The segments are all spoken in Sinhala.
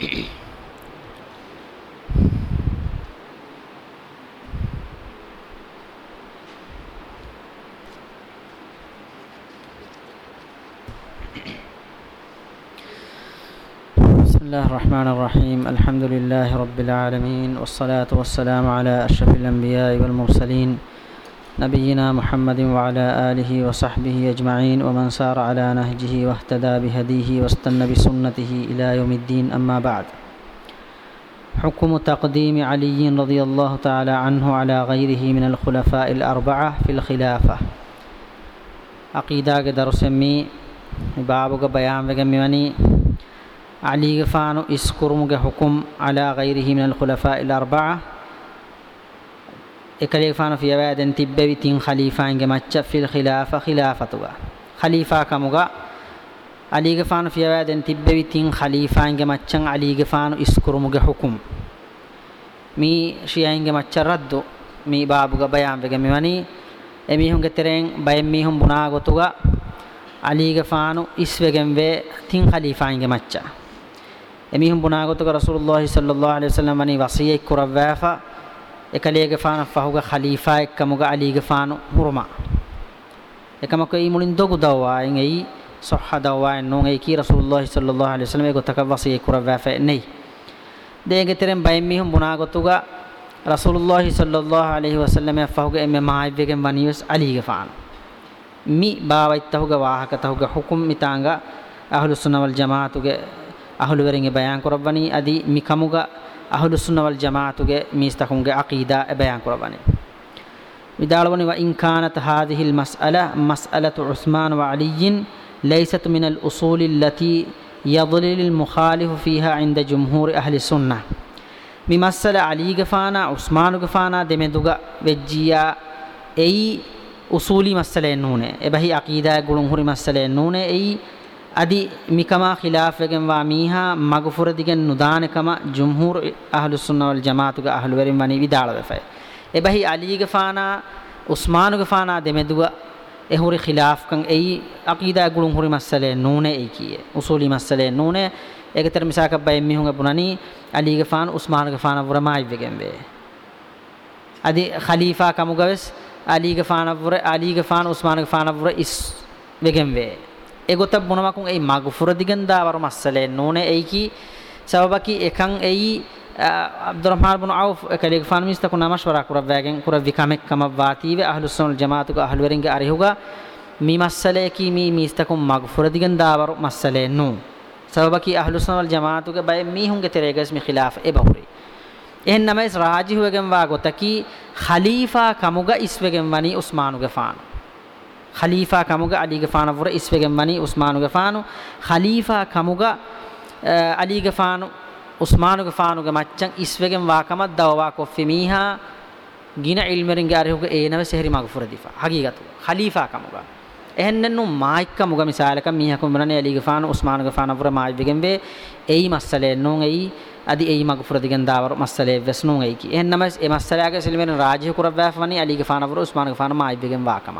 بسم الله الرحمن الرحيم الحمد لله رب العالمين والصلاة والسلام على أشرف الأنبياء والمرسلين نبينا محمد وعلى آله وصحبه أجمعين ومن سار على نهجه واهتدى بهديه واستنى بسنته إلى يوم الدين أما بعد. حكم تقديم علي رضي الله تعالى عنه على غيره من الخلفاء الأربعة في الخلافة. عقيدة درس مي بابك بيان وگمي علي غفانو اسكرمك حكم على غيره من الخلفاء الأربعة එකලේෆාන ෆියවැදෙන් තිබ්බෙවි තින් ඛලීෆාන්ගේ මච්ච ෆිල් ඛිලාෆා ඛිලාෆතුගා. ඛලීෆා කමුගා අලීගේ ෆාන ෆියවැදෙන් තිබ්බෙවි තින් ඛලීෆාන්ගේ මච්චන් අලීගේ ෆාන ඉස්කුරුමුගේ හුකුම්. මී ෂියයින්ගේ මච්ච රද්දු. මී බාබුගා බයම් වෙගේ මෙවනි. එමිහුන්ගේ තෙරෙන් බයෙන් මිහුන් බුනා ගොතුගා අලීගේ ෆානු ඉස්වෙගෙන් වේ තින් ඛලීෆාන්ගේ මච්ච. එමිහුන් බුනා ගොතුගා රසූලුල්ලාහි සල්ලල්ලාහු අලයිහි වසල්ලම් වනි වසියෙක් කුරවෑෆා එකලේගේ ෆාන ෆහුග ඛලීෆා එක්කමුග අලීගේ ෆානු හුරුමා එකමක ඒ මුලින් දොගු දවවායෙන් ඒ සොහ දවවායෙන් නෝන් ඒ කී රසූලුල්ලාහි සල්ලල්ලාහු අලයිහි වසල්ලම. ඒක තකවසී කුරවැෆේ නෙයි. දේගේ තරම් බයින් මිහුම් බුනාගතුග රසූලුල්ලාහි සල්ලල්ලාහු අලයිහි වසල්ලම ෆහුග එමෙ මායිබ්ගෙන් වනියස් අලීගේ ෆානු. මි බාවයිත්තහුග වාහකතහුග හුකුම් මිතාංග අහ්ලුස් සුන්න වල් ජමාඅතුගේ අහ්ලු වරින්ගේ බයන් කරවනි අදි මි ಅಹ್ಲುಸುನ್ನವಲ್ ಜಮಾತುಗೆ ಮೀಸ್ತಕುಂಗೆ ಅಕೀದಾ ಬಯಾನ್ ಕೊಳಬನೆ ವಿದಾಳವನಿ ವ ಇಂಕಾನತ್ ಹಾದಿಹಿಲ್ ಮಸ್ಅಲ ಮಸ್ಅಲತು ಉಸ್ಮಾನ್ ವ ಅಲಿಯಿನ್ ಲೈಸತ್ ಮಿನಲ್ ಉಸೂಲಿ ಲತಿ ಯದಲಿಲ್ ಮುಖಾಲಿಫು ಫೀಹಾ ಇಂದ ಜುಮ್ಹೂರ್ ಅಹ್ಲಿ ಸುನ್ನ මිමස්සල අලී ගෆානා උස්මානු ගෆානා දෙමෙදුග වෙජ්ජියා එයි උසූලි මස්සලෙන් නූනේ එබහි අකීදා ගුණුන් හුරි මස්සලෙන් නූනේ එයි adi mikama khilafegen wa miha magfur digen nudane kama jumhur ahlus sunna wal jamaatu ga ahlu verin wani vidala wefay ebahi ali ge fana usman ge fana demeduga ehuri khilaf kan ei aqida gulun huri masale nune ei kiye usuli masale nune egeter misaka bay mihunga bunani ali ge fana usman ge fana wuramai vegen be adi khalifa kamugaves ali ge fana wura ali ge fana usman ge fana wura is vegen be එගොත මොනමකුන් ඒ මග්ෆුර දිගන්දා වර මස්සලේ නෝනේ ඒකි සබබකි එකන් ඒයි අබ්දුරහමාන් බින් අවුෆ් කලේක ෆානමිස් තකු නමස්වරා කුර වෑගෙන් කුර විකමෙක් කම වාතීවේ අහ්ලුස් සුන්නල් ජමාතුක අහ්ලු වරින්ගේ අරිහුගා. මි මස්සලේ කි මි මිස්තකු මග්ෆුර දිගන්දා වර මස්සලේ නෝ. සබබකි අහ්ලුස් සුන්නල් ජමාතුක බය මීහුන්ගේ තෙරේගස් මි ඛිලාෆ එබහුරි එහෙන් නමස් රාජිහුවගෙන් වා ගොතකි ඛලීෆා කමුග ඉස්වෙගෙන් වනි උස්මානුගේ ෆානු. খলিফা কামুগা আলীগে ফানা ফুরা ইসফেগেম মানি উসমানুগে ফানু খলিফা কামুগা আলীগে ফানু ಉಸ್ಮಾನುಗೆ ಫಾನುಗೆ ಮಚ್ಚಂ ಇಸ್ವೆಗೆಂ ವಾಕಮದ್ ದವಾ ಕೊಫಿ ಮೀಹಾ ಗಿನ ಇಲ್ಮೆರಿಂಗೆ ಅರಿಹುಗೆ ಏನವೆ ಸೆಹರಿ ಮಗ ಫುರದಿಫ ಹಗೀಗತು ಖಲೀಫಾ ಕಮುಗ ಎಹೆನ್ನೆನ್ನು ಮಾಯ್ಕ ಮುಗ ಮಿಸಾಲಕ ಮೀಹಕು ಮನನೆ ಅಲಿಗೆ ಫಾನು ಉಸ್ಮಾನುಗೆ ಫಾನ ಫುರ ಮಾಯ್ವಿಗೆಂ ವೆ ಏಯಿ ಮಸ್ಸಲೆ ನೋ ಏಯಿ ಅದಿ ಏಯಿ ಮಗ ಫುರದಿಗೆಂ ದಾವರು ಮಸ್ಸಲೆ ವೆಸ್ ನೋ ಏಯ್ಕಿ ಎಹೆನ್ನಮಸ್ ಎ ಮಸ್ಸಲೆಯಾಗೆ ಸಿಲ್ಮೆನ ರಾಜಿ ಕುರವ್ಯಾಫನಿ ಅಲಿಗೆ ಫಾನ ಫುರ ಉಸ್ಮಾನುಗೆ ಫಾನ ಮಾಯ್ವಿಗೆಂ ವಾಕಮ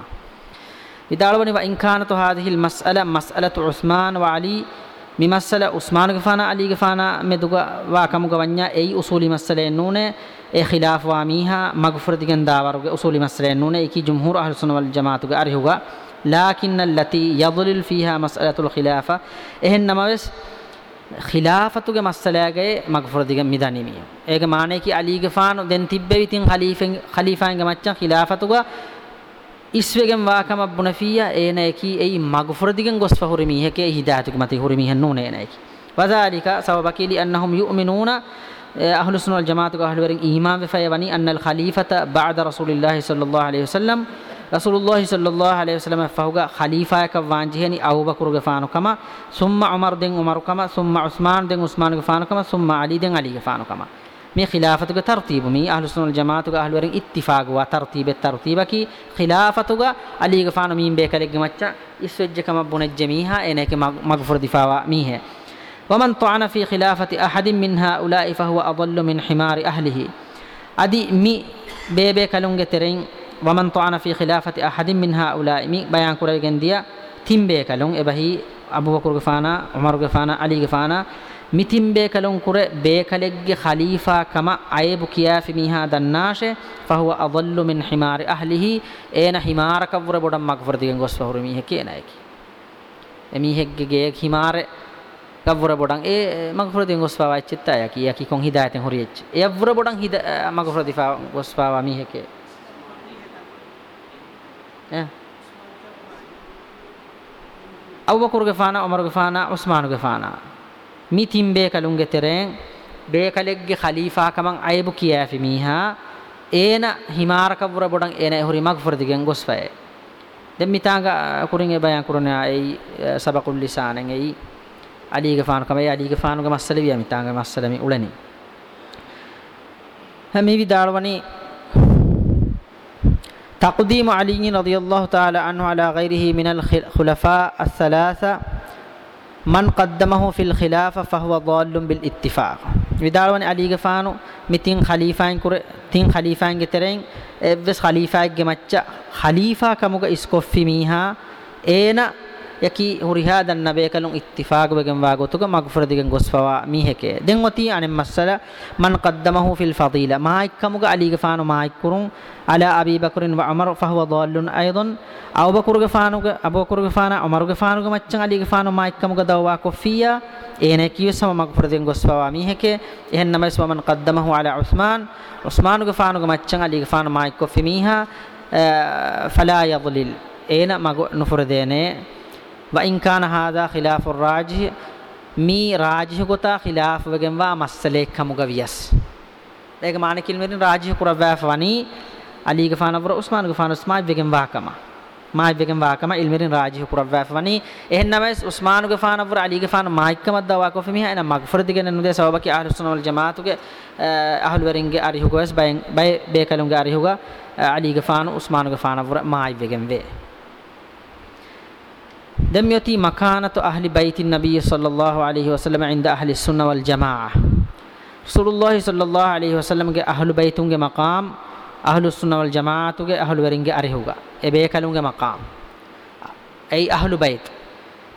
ඉදාලවනි වයින් කානතු හාදිහිල් මස්අල මස්අලතු උස්මාන් වඅලි මිමස්සල උස්මාන් ගෆානා අලි ගෆානා මෙදුග වා කමුග වඤ්ඤා එයි උසූලි මස්සලෙන් නූනේ ඒ ඛිලාෆ වා මීහා මග්ෆුර දිගෙන් දාවරුගේ උසූලි මස්සලෙන් නූනේ ඒකි ජුම්හූර් අහ්ලු සුන්න වල් ජමාතුගේ අරිහුගා. ලාකින්න ලති යදලිල් ෆීහා මස්අලතුල් ඛිලාෆා. එහෙන්නම වෙස් ඛිලාෆතුගේ මස්සලයාගේ මග්ෆුර දිගෙන් මිදණීමිය ඒක මානේ කි අලි ගෆාන දැන් තිබ්බෙවිතින් ඛලීෆෙන් ඛලීෆාන්ගේ මච්චන් ඛිලාෆතුගේ ඉස්වගෙන් වාකමක් බුණ ෆීයා ඒනයකී එයි මගුෆරදිගෙන් ගොස් ෆහුරි මීහකේ හිදායතුක මති හුරි මීහන් නෝනේ නයකි වදාලික සවබකී ලි අන්නහම් යුමිනූන අහ්ලු සුන්නල් ජමාතු අහ්ලු වරින් ඊමාන් වෙෆය වනි අන්නල් ඛලීෆත බාද රසූලිල්ලාහි සල්ලල්ලාහු අලයිහි වසල්ලම් රසූලුල්ලාහි සල්ලල්ලාහු අලයිහි වසල්ලම ෆහුගා ඛලීෆායක වාන්ජිහනි අබූබකුරුගේ ෆානුකම සුම්ම උමර් දෙන් උමරුකම සුම්ම උස්මාන් දෙන් උස්මාන්ගේ ෆානුකම සුම්ම අලි දෙන් අලිගේ ෆානුකම عثمان غفانو كما ثم علي دين علي غفانو كما මේ ඛිලාෆතුගේ තර්තිබ මේ අහ්ලුස් සුන්නල් ජමාතුගේ අහ්ලු වරින් ඉත්තිෆාග වා තර්තිබෙ තර්තිබකි ඛිලාෆතුගේ අලීගේ ෆාන මීම් බේකලෙක්ගේ මච්චා ඉස්වෙජ්ජකම බුනෙජ්ජ මීහා එනේක මග්ෆුර් දිෆාවා මීහේ ومن طعن في خلافة أحد من هؤلاء فهو أضل من حمار أهله أدي مي بيبي كلونج ترين ومن طعن في خلافة أحد من هؤلاء مي بيان كورا جنديا تيم بي كلون إبهي أبو بكر غفانا عمر غفانا علي غفانا mitim bekalun kure bekalegge khalifa kama aibu kiyafi miha dannashe fahuwa adallu min himari ahlihi ena himara kavura bodam magfur digen gos fahuru mihe kena eki emihegge ge himare kavura bodam e magfur digen gos fawa chitta yaki yaki kon hidayaten horiyech e avura bodam hida magfur difa gos fawa mihe ke ya Abu Bakr ge fana Umar ge fana Usman ge fana mitin be kalunge tereng be kalegge khalifa kaman aibu kiyafi miha ena himara kavura bodan ena hori magfur digen gosfae den mitanga kuringe bayan kuruna ei sabaqul lisanen ei ali ge faanu kamay ali ge faanu ge masale wiya mitanga masale mi ulani hami vidalwani تقديم علي رضي الله تعالى عنه على غيره من الخلفاء الثلاثة man qaddamahu fil khilafa fahuwa dhallun bil ittifaq vidalwani ali gafanu mitin khalifain kure tin khalifain geteren evves khalifaik ge macca. Khalifa kamuga iskoffi miha ena yaki huriha dan nabe kalun ittifaq wegen wagotuga magfur digen gosfawa miheke den oti anem masala man qaddamahu fil fadila maik kamuga ali gafanu maik kurun ala abi bakrin wa umar fahuwa dhallun aidan abu bakr gafanu abu bakr gafana umar gafanu maccan ali gafanu maik kamuga dawwa kofiya ene kiyo sama magfur digen gosfawa miheke ehen namas wa man qaddamahu ala usman usman gafanu maccan ali gafanu maik kofi miha fala yadlil ena mago nufur වයින් කාන හාදා ඛිලාෆුර් රාජිහ මී රාජිහ ගොතා ඛිලාෆ් වගෙන් වා මස්සලේක් කමුග වියස් ඒක මානකිල් මෙරින් රාජිහ කුරවෑ වනි අලි ගෆාන වර උස්මාන් ගෆාන උස්මායි වගෙන් වා කම මායි වගෙන් වා කම ඉල්මෙරින් රාජිහ කුරවෑ වනි එහෙන්නමස් උස්මාන් ගෆාන වර අලි ගෆාන මායික්කම දවා කොෆ මිහ එන මග්ෆර දිගෙන නුදේ සවබකි අහ්ලු සුන වල් ජමාතුගේ අහ්ලු වරින්ගේ අරිහුගස් බයෙන් බය බේකලුන්ගේ අරිහුගා අලි ගෆාන උස්මාන් ගෆාන වර මායි වගෙන් වේ دم يتي مكانة أهل بيت النبي صلى الله عليه وسلم عند أهل السنة والجماعة رسول الله صلى الله عليه وسلم کے أهل بيتون کے مقام أهل السنة والجماعة کے أهل ورن کے أرهوگا එබේකලුන්ගේ මකාම්. ඇයි අහලු බයිත්?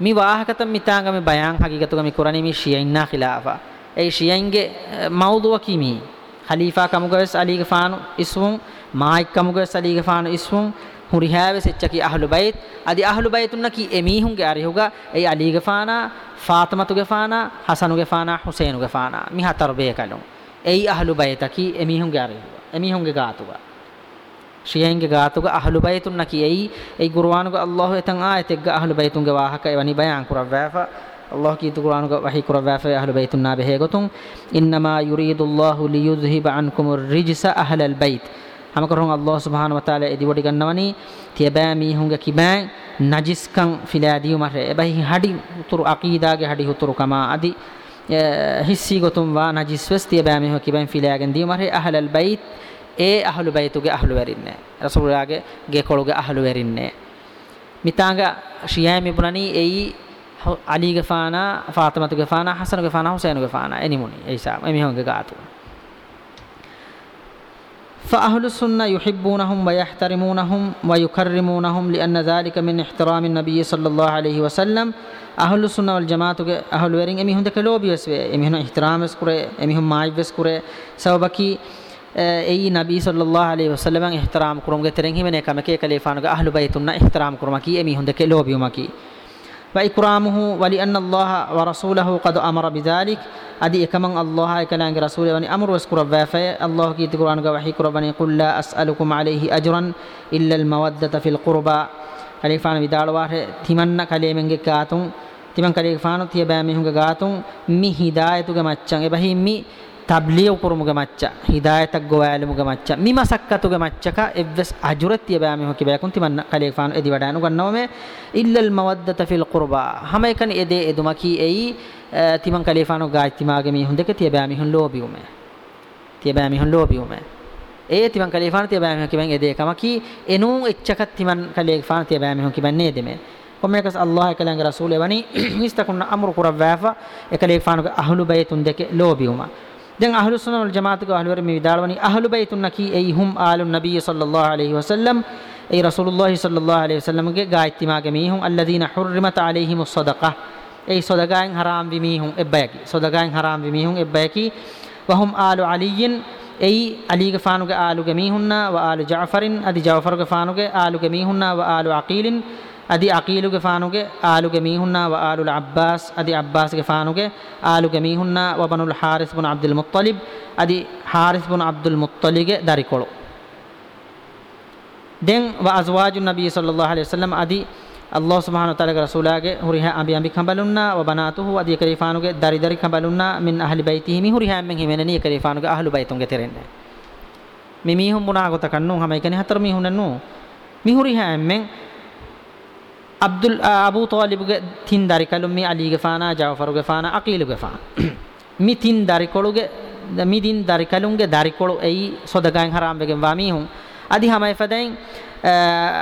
මේ වාහකතම් මිතාංගම බයං හකිගතුගම කුරණි මේ ෂියයින්නා ඛිලාෆා. ඒ ෂියයින්ගේ මවුදුව කිමි? ඛලීෆා කමුගස් අලීග ෆානු ඉස්වුම් මායික් කමුගස් අලීග ෆානු ඉස්වුම් hurihave secchaki ahlu bait adi ahlu baitunna ki emihunge arihuga ei ali gefana fatimatu gefana hasanu gefana husainu gefana mi hatar be kalun ei ahlu baitaki emihunge arihuga emihunge gaatuga shiyenge gaatuga ahlu baitunna ki ei ei qur'anuga allah etan ayategga ahlu baitunge wahaka evani bayan kurawwafa الله كي القرآن وحي كروا في أهل بيت النابه هيغتون إنما يريد الله ليذهب عنكم الرجس أهل البيت hamakarhon Allah subhanahu wa taala edi wodi gannawani tiaba mi hunga kiban najiskan filadiu mare ebahi hadi uturu aqida ge hadi uturu kama adi hissi gotum wa najis wes tiaba mi hunga kiban filagen diu mare ahlal bait e ahlu baituge ahlu werinne rasulullah ge koluge ahlu werinne mitanga shiyami bunani ei ali ge fana fatima ge fana hasan ge فأهل السنة يحبونهم ويحترمونهم ويكرمونهم لأن ذلك من احترام النبي صلى الله عليه وسلم. أهل السنة والجماعة أهل ورين أمي هندك لوبي وسوي أمي هنا احترام اسكره أمي هم ماي اسكره سببكي أي نبي صلى الله عليه وسلم احترام كرم جترين هم نكمة كي كليفان أهل بيتنا احترام كرم كي أمي هندك لوبي ومكي. وإكرامه ولأن الله ورسوله قد أمر بذلك أدي كمان الله كلام رسوله وني أمر واسكر وافي الله كي تقرأن وحي قربني قل لا أسألكم عليه أجرا إلا المودة في القربى خليفان بدال واره تمنى كلمة كاتون تمن كليفان تيبامي هم كاتون مي هداية كماتشان إبراهيم مي tabliiq kurumuge macca hidayatak gowaalimuge macca mima sakkatuge maccaka evves ajuratiya baami hoki ba kunti man kale faanu edi wadanu gannawme illa al mawaddata fil qurba hama ekan ede edumaki ei timan kale faanu gaajtimage mi hundeke tiya baami hun lobiume tiya baami hun lobiume ඒ තිමන් කලේ ෆාන තිය බෑම කිබන් එදේ කමකි. එනු එච්චකත් තිමන් කලේ ෆාන තිය බෑම කිබන් නේ දෙමේ කොමේකස් අල්ලාහ් කලංග රසූල් එවනි මිස්තකුන්න අම්රු කුරවෑෆා එකලේ ෆානුගේ අහලු බයතුන් දෙකේ ලෝබියුමා. දැන් අහ්ලු සුන්න වල් ජමාඅත් ක අහ්ලු වරි විදාලවනි අහ්ලු බයිතුන් නකි එයි හුම් ආලුන් නබිය සල්ලල්ලාහු අලයිහි වසල්ලම් ඒ රසූලුල්ලාහි සල්ලල්ලාහු අලයිහි වසල්ලම් ගේ ගායිතිමාගේ මීහුන්. අල්ලදීන හුර්රිමත අලයිහිමුස් සදකා ei sodagaen haram vi mihun ebbayaki sodagaen haram vi mihun ebbayaki wa hum alu aliyin ei alige faanuge aluge mihunna wa alu ja'farin adi ja'faruge faanuge aluge mihunna wa alu aqilin adi aqiluge faanuge aluge mihunna wa alul abbas adi abbasge faanuge aluge mihunna wa banul haris ibn abdul muttalib adi haris ibn abdul muttalige darikolo den wa azwajun nabiy sallallahu alaihi wasallam adi Allah subhanahu wa ta'ala rasulage huriha ambi ambi kambalunna wa banatuhu adi kalifanuge dari dari kambalunna min ahli baitihi mi huriha men himeneni kalifanuge ahlu baitunge terenne mi mi hum muna gota Abdul Abu තාලිබ්ගේ තින් දරිකලු මේ අලීගේ ෆානා ජාෆරුගේ ෆානා අකීලුගේ ෆානා මේ තින් දරිකොළුගේ මේ තින් දරිකලුන්ගේ දරිකොළු එයි සොදගයන් හරාම් වෙගෙන් වාමීහුන් අදි හැමයි ෆදෙන්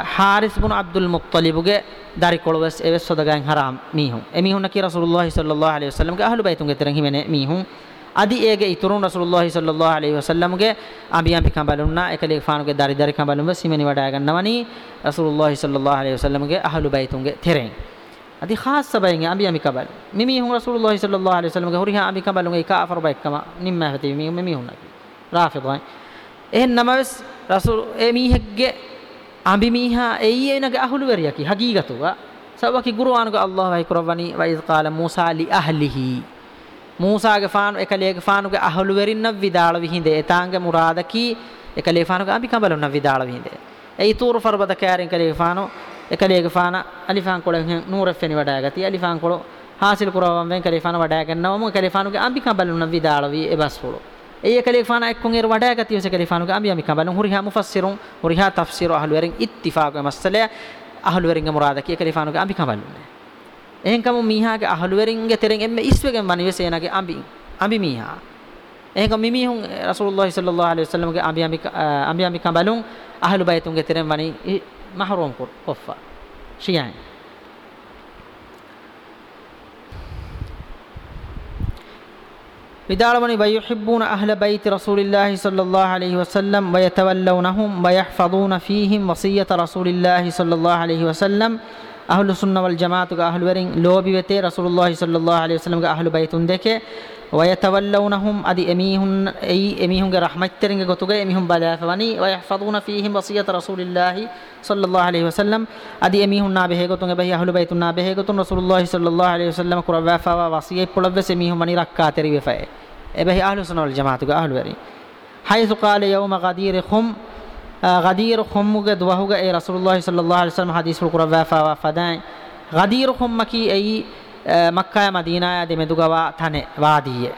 හාරිස් බුන් අබ්දුල් මුත්තලිබ්ගේ දරිකොළු වෙස් එවස් සොදගයන් හරාම් මීහුන් එමීහුන් නකි රසූලුල්ලාහි සල්ලල්ලාහු අලයිහි වසල්ලම්ගේ අහලු බයිතුන්ගේ තරන් හිමනේ මීහුන් අදි ඒගේ ඉතුරුන් රසූලුල්ලාහි සල්ලල්ලාහු අලයිහි වසල්ලම්ගේ අඹියම් පිකම් බලුන්නා එකලේ ෆානුගේ දරි දරි කම් බලුම්ව සිමෙනි වඩා ගන්නවනි රසූලුල්ලාහි සල්ලල්ලාහු අලයිහි වසල්ලම්ගේ අහලු බයිතුන්ගේ තෙරෙන්. අදි ખાસ සබයින්ගේ අඹියම් පිකම් බල මිමි හුන් රසූලුල්ලාහි සල්ලල්ලාහු අලයිහි වසල්ලම්ගේ හොරිහා අඹියම් කම් බලුන්ගේ කාෆර් බයික්කම නිම්මා හති මිමි මිමි හුන් රාෆිදයි. එහෙන්නමස් රසූල් ඒ මීහෙක්ගේ අඹි මීහා එයි එනගේ අහලු වෙරියකි හකීගතුවා සවකි ගුරුආනුගේ අල්ලාහ් වයි කරවනි වයිස් කාල මූසා ලි අහ්ලිහි mi mimi hun rafidai ehen namaves rasul e mi hegge ambi miha eyyeenage ahuluveriyaki hagigatuwa sabaki qur'anuga allah wa ikrabani wa iz qala musa li ahlihi musa ge faanu ekalege faanuge ahuluverinna vidala vihinde etange muradaki ekale faanuge ambi kambalonna vidala vihinde ei tur farbada karen kale faanu ekalege faana alifan kole nuure feni wadagati alifan kolo hasil kurawan ven kale faana wadagannawamu kale faanuge ambi kambalonna vidala vi ebasfulo ඒ කලිෆාන එක්කුන් එර වඩා ගතිය ඔස කලිෆානු ගාම්බි යමි කබලන් හුරිහා මුෆස්සිරුන් හුරිහා තෆ්සීරු අහලු වරින් ඉත්තිෆාක මස්සලය අහලු වරින් මුරාද කිය කලිෆානු ගාම්බි කබලුන එහෙන් කම මීහාගේ අහලු වරින් ගේ තෙරෙන් එම්මේ ඉස්වෙගෙන් වනි වෙසේනගේ අම්බි අම්බි මීහා එහෙන් කම මිමිහුන් රසූලුල්ලාහි සල්ලල්ලාහු අලයිහි වසල්ලම් ගේ අම්බි අම්බි අම්බි අම්බි කබලුන් අහලු බයිතුන් ගේ තෙරෙන් වනි මහරූම් කොෆා ෂියන් විදාලමනි වයුහිබ්බූන අහ්ල බයිති රසූලිල්ලාහි සල්ලල්ලාහු අලයිහි වසල්ලම් වයතවල්ලවනහුම් වයහ්ෆදූන ෆීහිම් වසියත රසූලිල්ලාහි සල්ලල්ලාහු අලයිහි වසල්ලම් අහ්ලු සුන්න වල් ජමාතුගේ අහ්ලු වරින් ලෝබි වෙතේ රසූලුල්ලාහි සල්ලල්ලාහු අලයිහි වසල්ලම්ගේ අහ්ලු බයිතුන් දෙකේ ويتولونهم ادي اميهن اي اميهن رحمت ترنگ گتوگه اميهن بلافوني ويحفظون فيهم وصيه رسول الله صلى الله عليه وسلم ادي اميهن نابه گتوگه به اهل بيت نابه گتون رسول الله صلى الله عليه وسلم قروا وصيه پلوس اميهن مني رکا تري وفه ابه اهل سنه والجماعه اهل وري حيث قال يوم غدير خم غدير خمغ دوهغ اي رسول الله صلى الله عليه وسلم حديث القرآن فا فدان غدير خمكي اي مكة مدينة دي مدغوا ثاني وادي.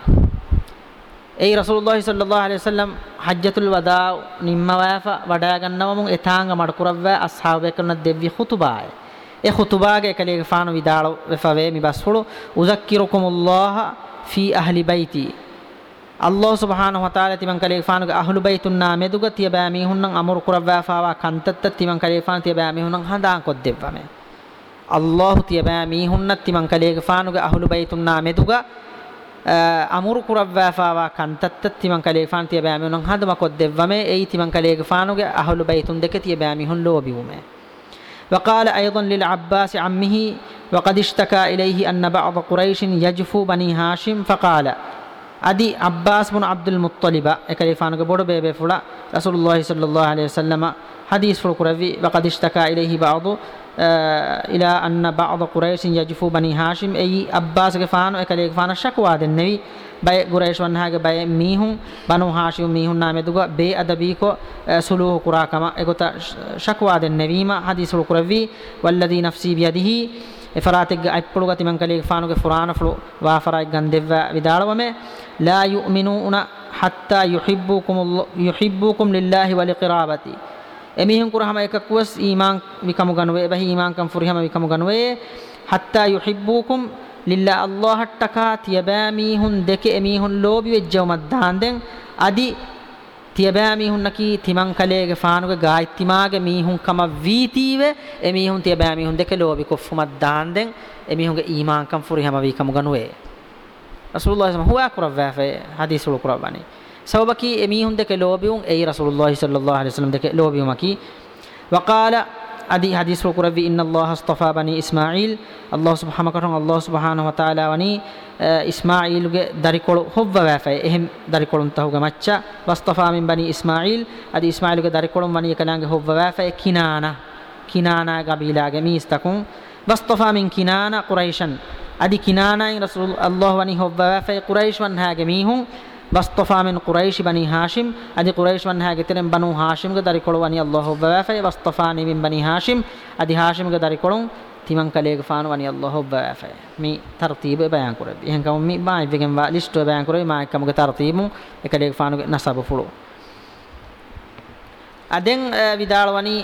اي رسول الله صلى الله عليه وسلم حجة الوداع نيم وافا ودا ගන්නවමුන් එතාංග මඩකුරව්ව අස්හාබය කරන දෙවි خطبාය ඒ خطبාගේ කලේ ෆාන විදාල වෙෆවේ මිබස්හුළු උසක්කිරුකුමුල්ලාහ ෆී අහ්ලි බයිති අල්ලාහ් සුබ්හානහු වතාලා තිමන් කලේෆානුක අහලු බයිතුන් නාමෙ දුග තිය බෑ මිහුන්නම් අමරු කුරවෑෆාවා කන්තත්ත තිමන් කලේෆාන තිය බෑ මිහුන්නම් හඳාන් කොත් දෙව්වම. අල්ලාහ් තිය බෑ මිහුන්නත් තිමන් කලේෆානුක අහලු බයිතුන් නාමෙ දුග අමරු කුරවෑෆාවා කන්තත්ත තිමන් කලේෆාන තිය බෑ මිහුන්නම් හඳම කොත් දෙව්වම. එයි තිමන් කලේෆානුක අහලු බයිතුන් දෙක තිය බෑ මිහුන් ලෝබිවුමේ. وقال أيضا للعباس عمه وقد اشتكى إليه أن بعض قريش يجفو بني هاشم فقال আদি আব্বাস মুন আব্দুল মুত্তলিবা একারি ফানুক বড় বেবে ফুলা রাসুল্লাহ সাল্লাহ আলিয়া সাল্লামা হাদিস ফুল কুরাবি বা কাদিস টাকা ইলেহি বা অদু ইলা আন্না বা অদ কুরাইশিন ইয়াজুফু বানি হাশিম এই আব্বাসকে ফানো একালি ফানা শাকওয়া দেন নেবি বাই গুরাইশ ওয়ানহাগে বাই মিহুন বানু হাশিম মিহুন নামে দুগা বে আদবি কো সুলুহ কুরাকামা এগোতা শাকওয়া দেন নেবিমা হাদিস ফুল কুরাবি ওয়াল্লাযী নাফসি বিয়াদিহি furana flu wa farai gandevva vidalawame la yu'minuna hatta yuhibbukum yuhibbukum lillahi wa liqirabati emihun kurahama ekakkuwas iman vikamu ganwe bahi iman kam furihama vikamu ganwe hatta yuhibbukum lillah allah hattaka tiyabamihun deke emihun lobi wejjawmad daanden adi tiyabamihun naki timan kalege faanuge gaittimage mihun kama viitive emihun tiyabamihun deke lobi koffumad daanden emihunge iman kam furihama vikamu ganwe rasulullah sallallahu alaihi wasallam huwa kurawwa fe hadisul kurawani sababaki emihun deke lobiun ei rasulullah sallallahu alaihi wasallam deke lobiumaki وقال adi hadis ro kuravi inna allah astafa bani ismail. Allah subhanahu wa ta'ala allah subhanahu wa ta'ala wani eh, ismail ge darikolu hobba wafa ehem darikolun tahuga macca. Wastafa min bani ismail. Adi ismail ge darikolun wani kanange hobba wafa e kinana. Kinana gabila ge mistakun wastafa min kinana quraishan. Adi kinana in rasul allah wani hobba wafa e quraish wan hage mihun واصطفى من قريش بني هاشم ادي قريش من هاگه ترن بنو هاشم گ داری کولوانی الله وافي واصطفاني من بني هاشم ادي هاشم گ داری کولون තිමන් කලේග ෆාන වනි අල්ලාහ් බාෆය මේ තර්තිබ බයන් කරේ එහෙන් කම මේ බායි වෙගෙන් වා ලිස්ට් බයන් කරේ මා එකමක තර්තිබු එකලේග ෆාන නසබ ෆුලු අදෙන් විදාල වනි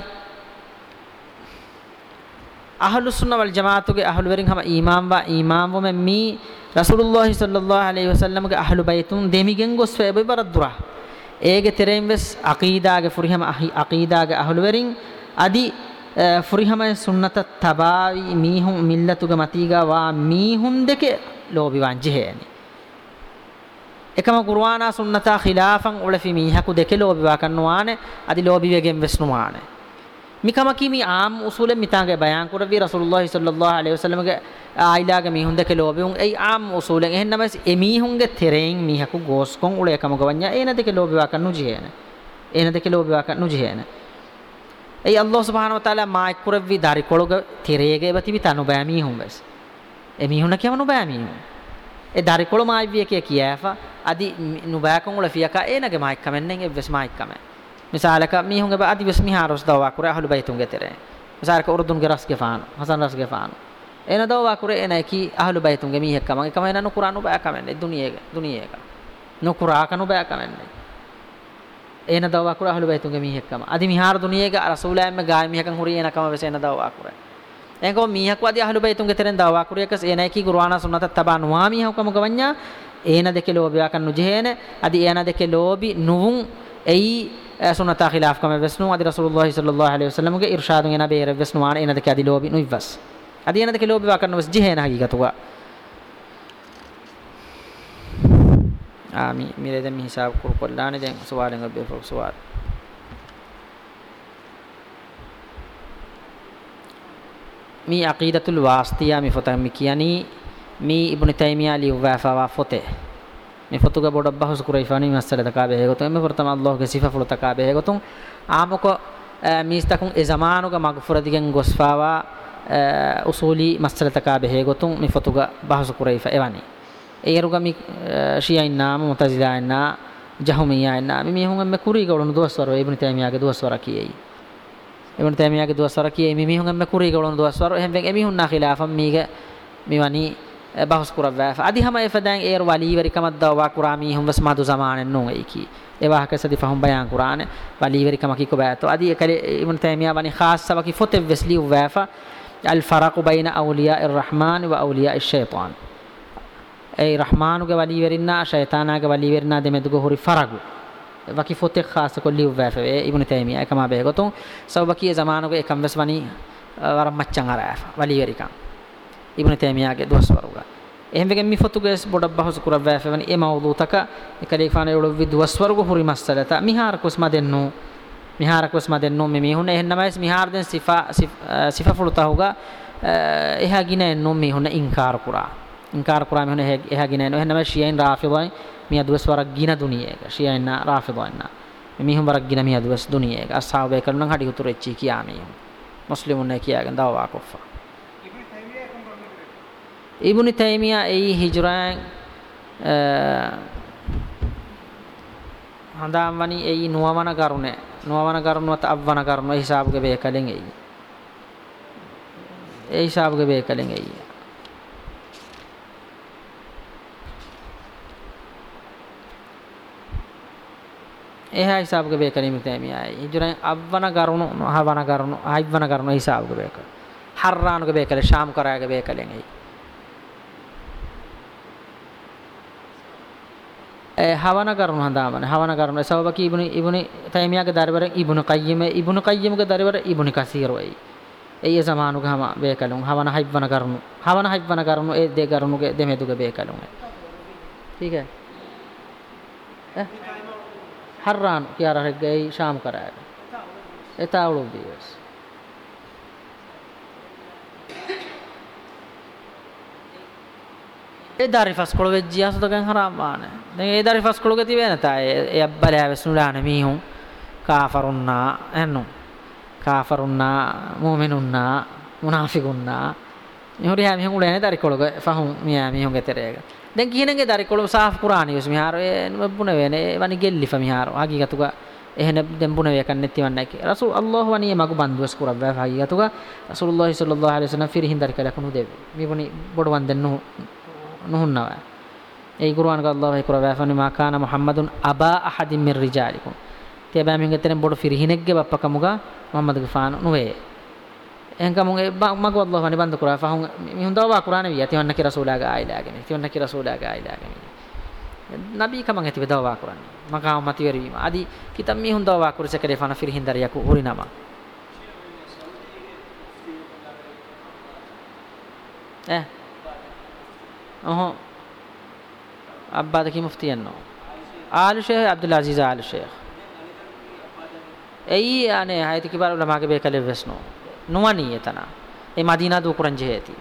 අහලු සුන්න වල් ජමාතුගේ අහලු වෙරින් හම ඊමාම් වා ඊමාම් වම මී රසූලුල්ලාහි සල්ලල්ලාහු අලයිහි වසල්ලම්ගේ අහලු බයිතුන් දෙමිගෙන් ගොස් ෆේබයි බරද්දුරා ඒගේ තෙරෙන් වෙස් අකීදාගේ ෆුරිහම අකීදාගේ අහලු වෙරින් අදි ෆුරිහම සුන්නත තබාවි මීහුන් මිල්ලතුගේ මතීගා වා මීහුන් දෙකේ ලෝබි වංජෙහෙනි එකම කුර්ආනා සුන්නතා ඛිලාෆන් උලෆි මීහකු දෙකේ ලෝබි වා කන්නවානේ අදි ලෝබි වෙගෙන් වෙස්නුමානේ mikama kimi aam usule mitange bayan kuravi rasulullah sallallahu alaihi wasallam ge ailage mihunde ke lobun ei aam usulen ehennamas emihunge tereng mihaku goskon ule kama gawanya ena de ke lobi wa kanu jihena ena de ke lobi wa kanu jihena ei allah subhanahu wa taala ma kuravi dari kologa terege bati bitanu ba mihun bes emihunna kiyama no ba mihun e dari kolo ma iviye ke kiyafa adi nubakon ule fiyaka enage ma ikkamen e ves ma ikkamen misalaka mihunge ba adi bes miharos dawa kure ahlu baitunge tere misalaka urdun ge ras ge faano hasan ras ge faano ena dawa kure ena ki ahlu baitunge mihek kama kama ena no qur'anu ba kamenne duniyega duniyega no qur'a kanu ba kamenne. Ena dawa kure ahlu baitunge mihek kama adi mihar duniyega rasulullah me gaay mihekan huri ena kama bes ena dawa kure. Enko mihak wadi ahlu baitunge teren dawa kure kas ena ki qur'ana sunnata taba nuwa mihak kama gawanya ena deke lobi akan nujhene adi ena deke lobi nuvun ei sunnata khilaf kame vesnu adi rasulullah sallallahu alaihi wasallam ge irshadun ena beere vesnu wana ena de kadi lobi nuivas adi ena de lobi wa kan ves jihena hagigatuga ami mire de mi hisab kur kollane den suwalen abbe fo suwal mi aqidatul wastiya mi fotam mi kiyani mi ibn taymiya li wa fa wa fote me fotuga boda bahus kurayfani masala takabe hegotum me portama allah ge sifa fulu takabe hegotum amoko mistakun e zamanuga magfura digen gosfawa usuli masala takabe hegotum me fotuga bahus kurayfa evani eruga mi shia inna mutazila inna jahmiya inna mi mihun me kuri golun duwaswaro ibn taymiya ge duwaswara kiyei ibn taymiya ge duwaswara kiyei mi mihun me kuri golun duwaswaro hemben emihun na khilafam mige miwani bahus kurawwa adi hama efadan er wali wari kamadda wa kurami hum wasmadu zamanen non eiki ewa hakasadi fahum bayan qur'ane wali wari kamaki ko bato adi ekale ibn taymiya bani khassa waki fote vesli wafa al faraq bayna awliya ar-rahman wa awliya ash-shaytan ay rahmanu ge wali werinna shaytana ge wali werinna de medugo hori faragu waki fote khassa ko liu wafa ibn taymiya kama be goton sawbaki zamanu ge ekam veswani waram maccan arafa wali weri kam ibn taymiyaගේ දුවස්වරුගා එහෙම වෙගෙන් මිෆතුගස් බොඩක් බහස කුරවෑ ෆෙවනි ඒ මවුදුතක එකලීෆාන යොළු වි දුවස්වරුග හුරි මස්සලත මිහාර කුස් මදෙන්නු මිහාර කුස් මදෙන්නු මෙ මිහුන එහෙන්නමයිස් මිහාර දෙන් සිෆා සිෆා ෆුලතහුගා එහා ගින එන්නු මිහුන ඉන්කාර කුරා. ඉන්කාර කුරා මිහුන එහා ගින එන්නු. එහෙන්නම ෂියයින් රාෆිදයි මිය දුවස්වරක් ගින දුනියේක ෂියයින් රාෆිදයින්න මිහුන් වරක් ගින මිය දුවස් දුනියේක අස්සාබේ කරුණන් හඩි උතුරු එච්චි කියා මිහුන් මුස්ලිමුන් කියාගෙන දවා කොෆා ඉබ්නු තයිමියා එයි හිජ්රාන් හඳාම් වනි එයි නුවමන කරුණේ නුවමන කරුණවත් අවවන කරුණ හිසාබුගේ බේකලෙන් එයි ඒ හිසාබුගේ බේකලෙන් එයි එහා හිසාබුගේ බේකලෙන් තයිමියා හිජ්රාන් අවවන කරුණ හවන කරුණ හයිවන කරුණ හිසාබුගේ බේකල හර්රානුගේ බේකල ශාම් කරාගේ බේකලෙන් එයි හවන කරුණු හඳාමන හවන කරුණු සවබකි ඉබුනි ඉබුනි තයිමියාගේ දරවර ඉබුනු කයිම ඉබුනු කයිමගේ දරවර ඉබුනි කසීරවයි එය සමානුගම වේකලුන් හවන හයිබ්වන කරුණු හවන හයිබ්වන කරුණු ඒ දෙ කරුණුගේ දෙමෙදුගේ වේකලුන් ठीक है හර්රාන් කියාර රෙග්ගයි ශාම් කරාය එතාවුලු දීස් ඒ දාරිෆස් කොළ වෙජ්ජියාසුදගෙන් හරාමානේ haram baane den ඒ dari faskolo ge tibena ta e abbala vesnulana mihun kafarunna ennu kafarunna mu'minunna munafiqunna mihuri ha mihun ulene dari kologe fahum miya mihun ge terega den kihinenge dari kolo saaf qur'ani yus miharo e nubbune vene wani gelli fa miharo hagigatuga ehne den bune ve kan netti wanna ke rasul allah wani magu banduas kurabba fa hagigatuga rasulullah sallallahu alaihi wasallam fir hindar kala kunu debe mi buni bodu wanden nu nuhunnawa ei qur'an ka allah kurabba fa ni ma kana muhammadun aba ahadin min rijalikum teba mi ngetene bodu fir hinegge bappa kamuga muhammad ge faanu nuwe enkamun magu allah wani bandu kurabba fa hun mi hundawa qur'an wi ati wanna ki rasulaga ailage mi ti wanna ki rasulaga ailage mi nabi kaman heti dawa qur'an maka mati yaku urinama eh oho abbad ki mufti enno al sheikh abdul aziz al sheikh ei ane hayati kibar ulama ke bekale vesno nuwani etana e madina du qur'an je heti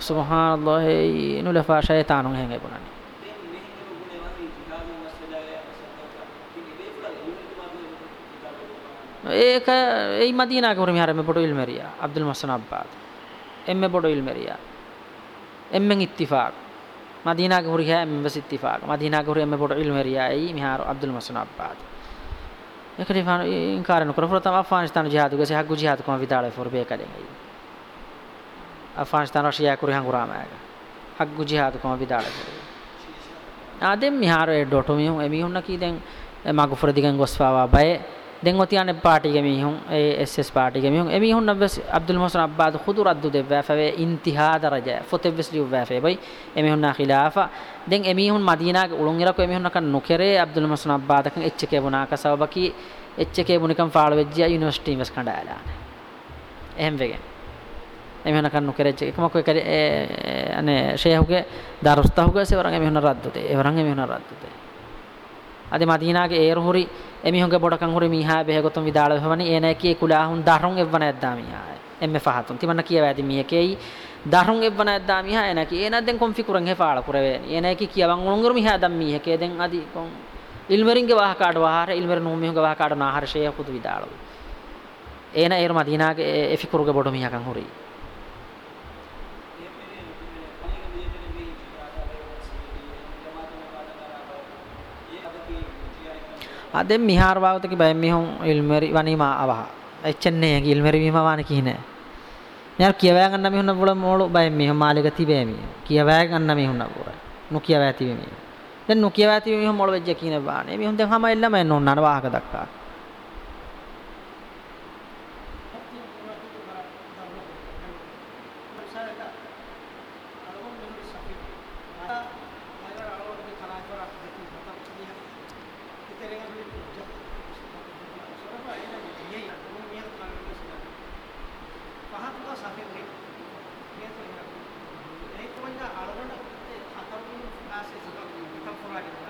subhanallah nulafa shaytanun henge bunani ඒක ඒ මදීනා කවර මිහාර මෙ පොඩ ඉල්මරියා අබ්දුල් මහසන් අබ්බාද් එම්මෙ පොඩ ඉල්මරියා එම්මෙන් ඉත්තිෆාක් මදීනා කවර ගෑ එම්මෙ බස් ඉත්තිෆාක් මදීනා කවර එම්මෙ පොඩ ඉල්මරියා ඒ මිහාර අබ්දුල් මහසන් අබ්බාද් ඒක රිෆාන ඉන්කාර නොකර ෆරතම අෆ්ගානිස්තාන ජිහාද් ගසේ හග්ගු ජිහාද් කොම විදාලේ ෆොර බේකලෙන් ඒ අෆ්ගානිස්තාන රෂියා කුරි හංගුරාමෑග හග්ගු ජිහාද් කොම විදාල කරේ ආදෙම් මිහාර ඒ ඩොටෝ මිහුන් එමිහුන්න කී දැන් මගුෆර දිගන් ගොස්වාවා බය දැන් ඔතියane පාටිගේ මිහුන් ඒ එස්.එස්. පාටිගේ මිහුන් එමිහුන් නබස් අබ්දුල් මොහසන් අබ්බාද් ખુදු රද්දු දෙවෑ ෆවේ ඉන්තිහා දරජා. ෆොතෙවස් ලියු වෑෆේ බයි. එමිහුන් නා ඛිලාෆා. දැන් එමිහුන් මදීනාගේ උළුන් ඉරකෝ එමිහුන් නකන් නොකරේ අබ්දුල් මොහසන් අබ්බාද් කන් එච්චකේ බුනා කසවබකි. එච්චකේ බුනිකම් ෆාල වෙජ්ජා යුනිවර්සිටි ඉන්වස් කණ්ඩායලා. එහෙම් වෙගෙන. එමෙහන කන්නු කෙරෙච්ච එකමක කරේ අනේ ෂේහුගේ දරුස්තහුගේ සෙවරන් එමෙහන රද්දුතේ එවරන් එමෙහන රද්දුතේ අද මදීනාගේ ඒරුහුරි එමිහුගේ බොඩකන් හුරි මීහා බෙහෙගොතුම් විදාල වෙවනි එනකී කුලාහුන් දරුන් එවන ඇද්දා මීහා එම්මෙ ෆහතුන් තිමන්න කියවැදි මීහකේයි දරුන් එවන ඇද්දා මීහා එනකී එන දැන් කොන්ෆිගුරන් හෙපාල කුරවේ එනකී කියවන් උණුඟුරු මීහා දම් මීහකේ දැන් අදි කොන් ඉල්මරින්ගේ වාහකාඩ වාහර ඉල්මර නූමිහුගේ වාහකාඩ නාහර ෂේහ කුදු විදාලු එන ඒර මදීනාගේ එෆිකුරුගේ බොඩ මීහකන් හුරි අදෙන් මිහාර භාවතක බය මිහොන් ඉල්මරි වනීමා අවහ එච්චන්නේ ඉල්මරි වීම වාන කිහිනේ යාර කියවෑ ගන්න මිහුන්න බුල මොළු. බය මිහ මාලික තිබේ මිහ කියවෑ ගන්න මිහුන්න බුර නොකියවෑ තිබේ මිහ දැන් නොකියවෑ තිබේ මිහ මොළු වෙජ්ජ කිහිනේ වානේ මිහුන් දැන් හැම එල්ලම එන්න ඕන. නන වාහක දක්කා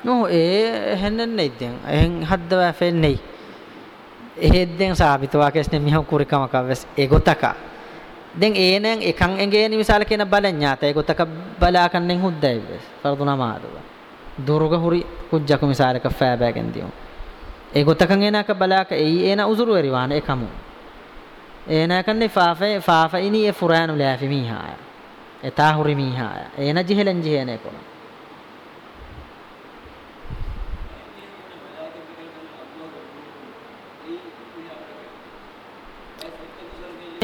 no e hennen nei den en hadda fen nei එහෙද්දෙන් සාබිතවා කෙස්නේ මිහ කුරිකම කවස් ඒගොතක දැන් ඒනෙන් එකන් එංගේනි මිසාල කියන බලඤ්ඤාත ඒගොතක බලාකන්නෙන් හුද්දයි වෙස් ෆර්දු නමාදුව. දුරුග හුරි කුජ්ජක මිසාලක ෆෑබෑගෙන් දියු ඒගොතකන් එනක බලාක එයි එන උසුරු වෙරිවාන එකමු ඒනකන්නේ ෆාෆේ ෆාෆයිනි ඒ ෆුරානු ලෑෆි මීහාය. එතා හුරි මීහාය. ඒන ජිහෙලෙන් ජිහෙනේ කොන.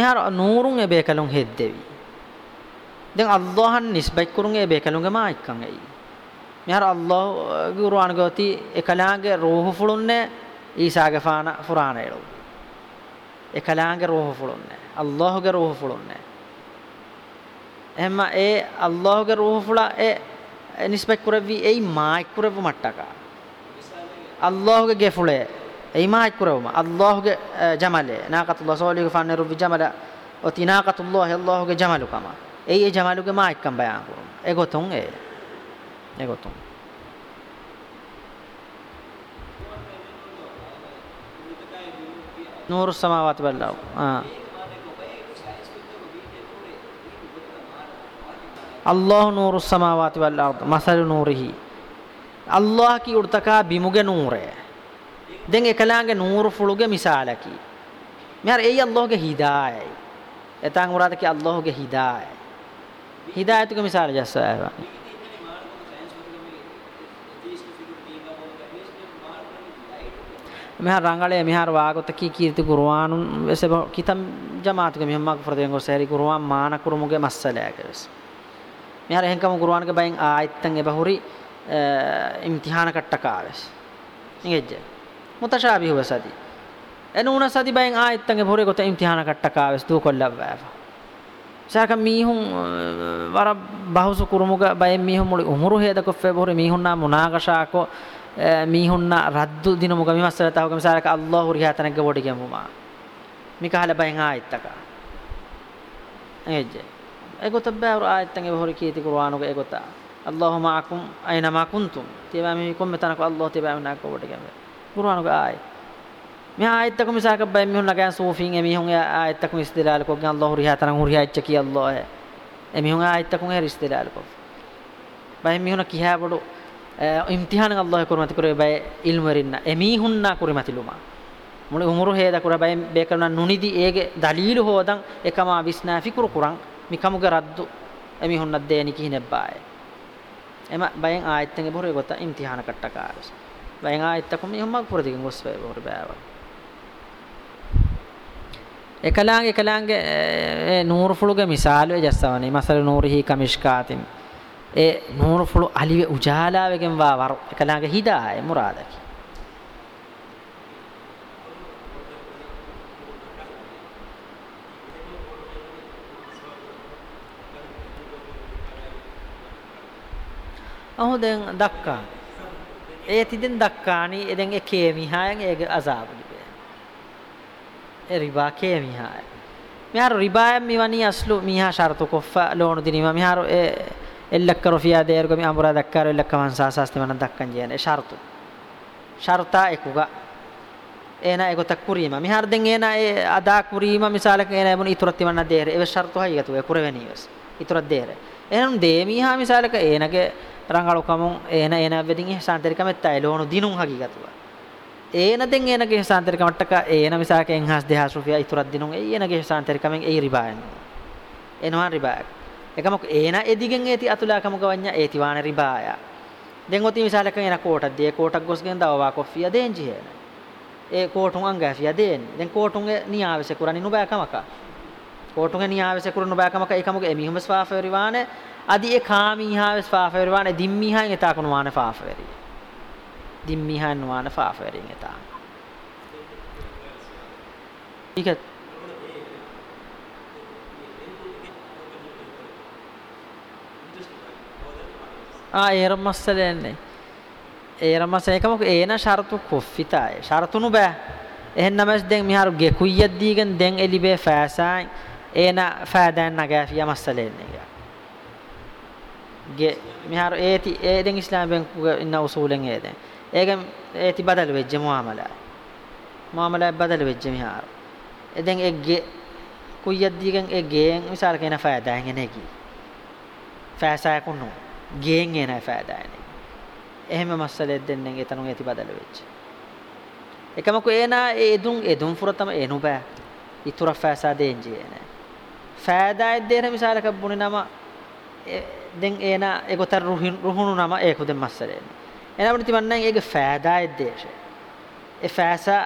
Mihar nurun e bekalun heddevi den allahhan nisbat kurun e bekalunge ma ikkan ei mihar allah qur'an goti ekalaange ruhu fulunne isa ge faana furana elo ekalaange ruhu fulunne allah ge ruhu fulunne emma e allah ge ruhu fula e nisbat kuravi ei ma ايما اكرم الله جمال ناقه الله سوليك فان رب جمال وتي ناقه الله الله جمال كما اي جمال كما اكم بيان كرم اغوتون اي اغوتون نور السماوات والله اه අල්ලාහ් නූරුස් සමාවාති වල් අර්ධ මසල් නූරිහි අල්ලාහ් කී උර්තකා බිමුගේ නූරේ දැන් එකලාගේ නූරු ෆුළුගේ මිසාලකි. මෙහර එයි අල්ලාහ්ගේ හිදායයි. එතන් මුරාද කි අල්ලාහ්ගේ හිදායයි. හිදායතුගේ මිසාල ජස්සාවා මෙහා රංගලේ මෙහාර වාගොත කී කීර්ති කුර්ආනුන් වෙස කිතම් ජමාතුක මෙහම මග්ෆරදෙන් ගොස් හැරි කුර්ආන් මාන කුරුමුගේ මස්සලයක වෙස්. මෙහාර එහෙන්කම කුර්ආන්ගේ බයෙන් ආයත්තන් එබහුරි ඉම්තිහාන කට්ටකාවෙස් නිගෙජ්ජ මුතශාබිහු වසදි එනුන සදි බයෙන් ආයත්තන් එබහුරි ගොත ඉම්තිහාන කට්ටකාවෙස් දූ කොල්ලවෑව සාක මීහුන් වර බහුසු කුරුමුග බයෙන් මීහුන් මුලි උමුරු හේද කොෆේ බහුරි මීහුන් නා මුනාගෂාකෝ මීහුන්නා රද්දු දිනමු ගමි මස්සල තව ගමි සාරක අල්ලාහ් රිහාතනක බොඩි ගමුමා මිකහල බයෙන් ආයත්තක. එජ්ජ එගොත බෑර ආයත්තන් ඒ හොරි කීති කුර්ආනුක එගොත අල්ලාහ් මාකුම් අයිනමා කුන්තුම්. තේවා මි කොම් මෙතනක අල්ලාහ් තේවා නාක බොඩි ගම කුර්ආනුක ආයි. මේ ආයත්තක මිසාක බයෙන් මිහුන් නගයන් සූෆින් එමිහුන් ආයත්තක මිස්දිලාල කොගන් අල්ලාහ් රිහාතනක හුරියාච්ච කි අල්ලාහ් එමිහුන් ආයත්තක උන් හරිස්දිලාල කො බයෙන් මිහුන කියා බොඩු ඉම්තිහාන අල්ලාහ් කුරමති කුරේ බය ඉල්මු වරින්න එමීහුන්නා කුරමතිලුමා මුළු උමුරු හේද කුර බය බේ කරන නුනිදි ඒගේ දලීලු හොදන් එකම විස්නා ෆිකුරු කුරන් මිකමුගේ රද්දු. එමීහුන්නත් දේනි කිහිනෙබ්බාය එම බයෙන් ආයත්තන්ගේ බොරේ ගොත ඉම්තිහාන කට්ටකාරස් බයෙන් ආයත්තකම යොම්මක් පුරදිගෙන් ගොස් වේ බොර බෑවා එකලාංග එකලාංගේ ඒ නූර් ෆුලුගේ මිසාලුවේ ජස්සවනේ මසල නූරිහි කමිෂ්කාතින් ඒ නූරු ෆුළු අලිවෙ උජාලාවෙගෙන් වා වර එකලාගේ හිදාය මුරාදකි අහු දැන් දක්කා ඒ තිදෙන් දක්කානි එදෙන් ඒ කේමිහායන් ඒක අසාබුලි බේ ඒ රිබා කේමිහාය. මිහාර රිබායන් මිවනි අස්ලු මිහා ෂර්තු කොෆා ලෝණු දිනිම. මිහාර ඒ එල්ලක්කරු ෆියා දේර්ගමි අම්බුරා දක්කාර එල්ලක්කමන් සාසස්ති මන දක්කන් ජයන. ඒ ෂර්තු ෂර්තා එකුගා. එන ඒක තක්කුරීම මිහාර දෙන් එන ඒ අදා කුරීම මිසාලක එන එමුන ඉතුරත් තිවන්න දේර. ඒ ෂර්තු හයිගතු. ඒ කුරවෙනීවස් ඉතුරත් දේර. එනම් දේමීහා මිසාලක එනගේ රංගලු කමුන් එන එන වෙදින් සාන්තරිකමෙත් අයලෝණු දිනුම් හගිගතුවා ඒන දෙන් එනගේ සාන්තරිකමට්ටක ඒන මිසාලක එන්හස් දෙහස් රුපියා ඉතුරත් දිනුම් ඒ එනගේ සාන්තරිකමෙන් ඒ රිබායන් එනවා රිබායක් එකමක ඒන එදිගෙන් ඒති අතුලාකමක වඤ්ඤා ඒති වාන රිබාය. දැන් ඔති මිසාලක එන කෝටක් දී කෝටක් ගොස්ගෙන් දවවා කොෆිය දෙන්ජි හේන. ඒ කෝටුන් අංගාෆිය දෙන් දැන් කෝටුන්ගේ නියාවස කුරණි නුබෑකමක කෝටුන්ගේ නියාවස කුරණි නුබෑකමක එකමක එමිහුම ස්වාෆෙරි වාන. අදි ඒ කාමීහාවස් ස්වාෆෙරි වාන දිම්මීහාන් එතාකුණු වාන ෆාෆෙරි දිම්මීහාන් වාන ෆාෆෙරි එතා. ඊකත් ආ ඒරම් මස්සලෙන්නේ ඒරම් මස්ස එකමක ඒන ෂර්තු කුෆිතාය ෂර්තුනු බෑ. එහෙන්නමස් දැන් මිහාරු ගේ කුයියක් දීගෙන් දැන් එලිබේ ෆෑසායි ඒන ෆෑදෑන් නගෑෆිය මස්සලෙන්නේ ගේ මිහාරු ඒති ඒ දැන් ඉස්ලාම බැංකුව ඉන්න උසූලෙන් ඒ දැන්. ඒක ඒති බදල් වෙච්ච මුආමලා මුආමලා බදල් වෙච්ච මිහාරු. එදෙන් ඒ ගේ කුයියක් දීගෙන් ඒ ගේන් මිසාල කෙන ෆෑදෑන් එනේකි ෆෑසාය කුන්නෝ ගෙන් එන ෆෑදායනේ එහෙම මස්සලෙත් දෙන්නෙන් එතනුන් ඇති බදල වෙච්ච. එකමක ඒනා එදුන් එදුන් ෆුරතම එනු බෑ. ඉතුර ෆෑසා දෙන්ජේ නේ ෆෑදාය දෙන මිසාලක බුනේ නම දෙන් ඒනා ඒගොතර රුහුණු නම ඒකු දෙන් මස්සලෙන්නේ එනබුනි තිමන්නන් ඒගේ ෆෑදාය දේශේ ඒ ෆෑසා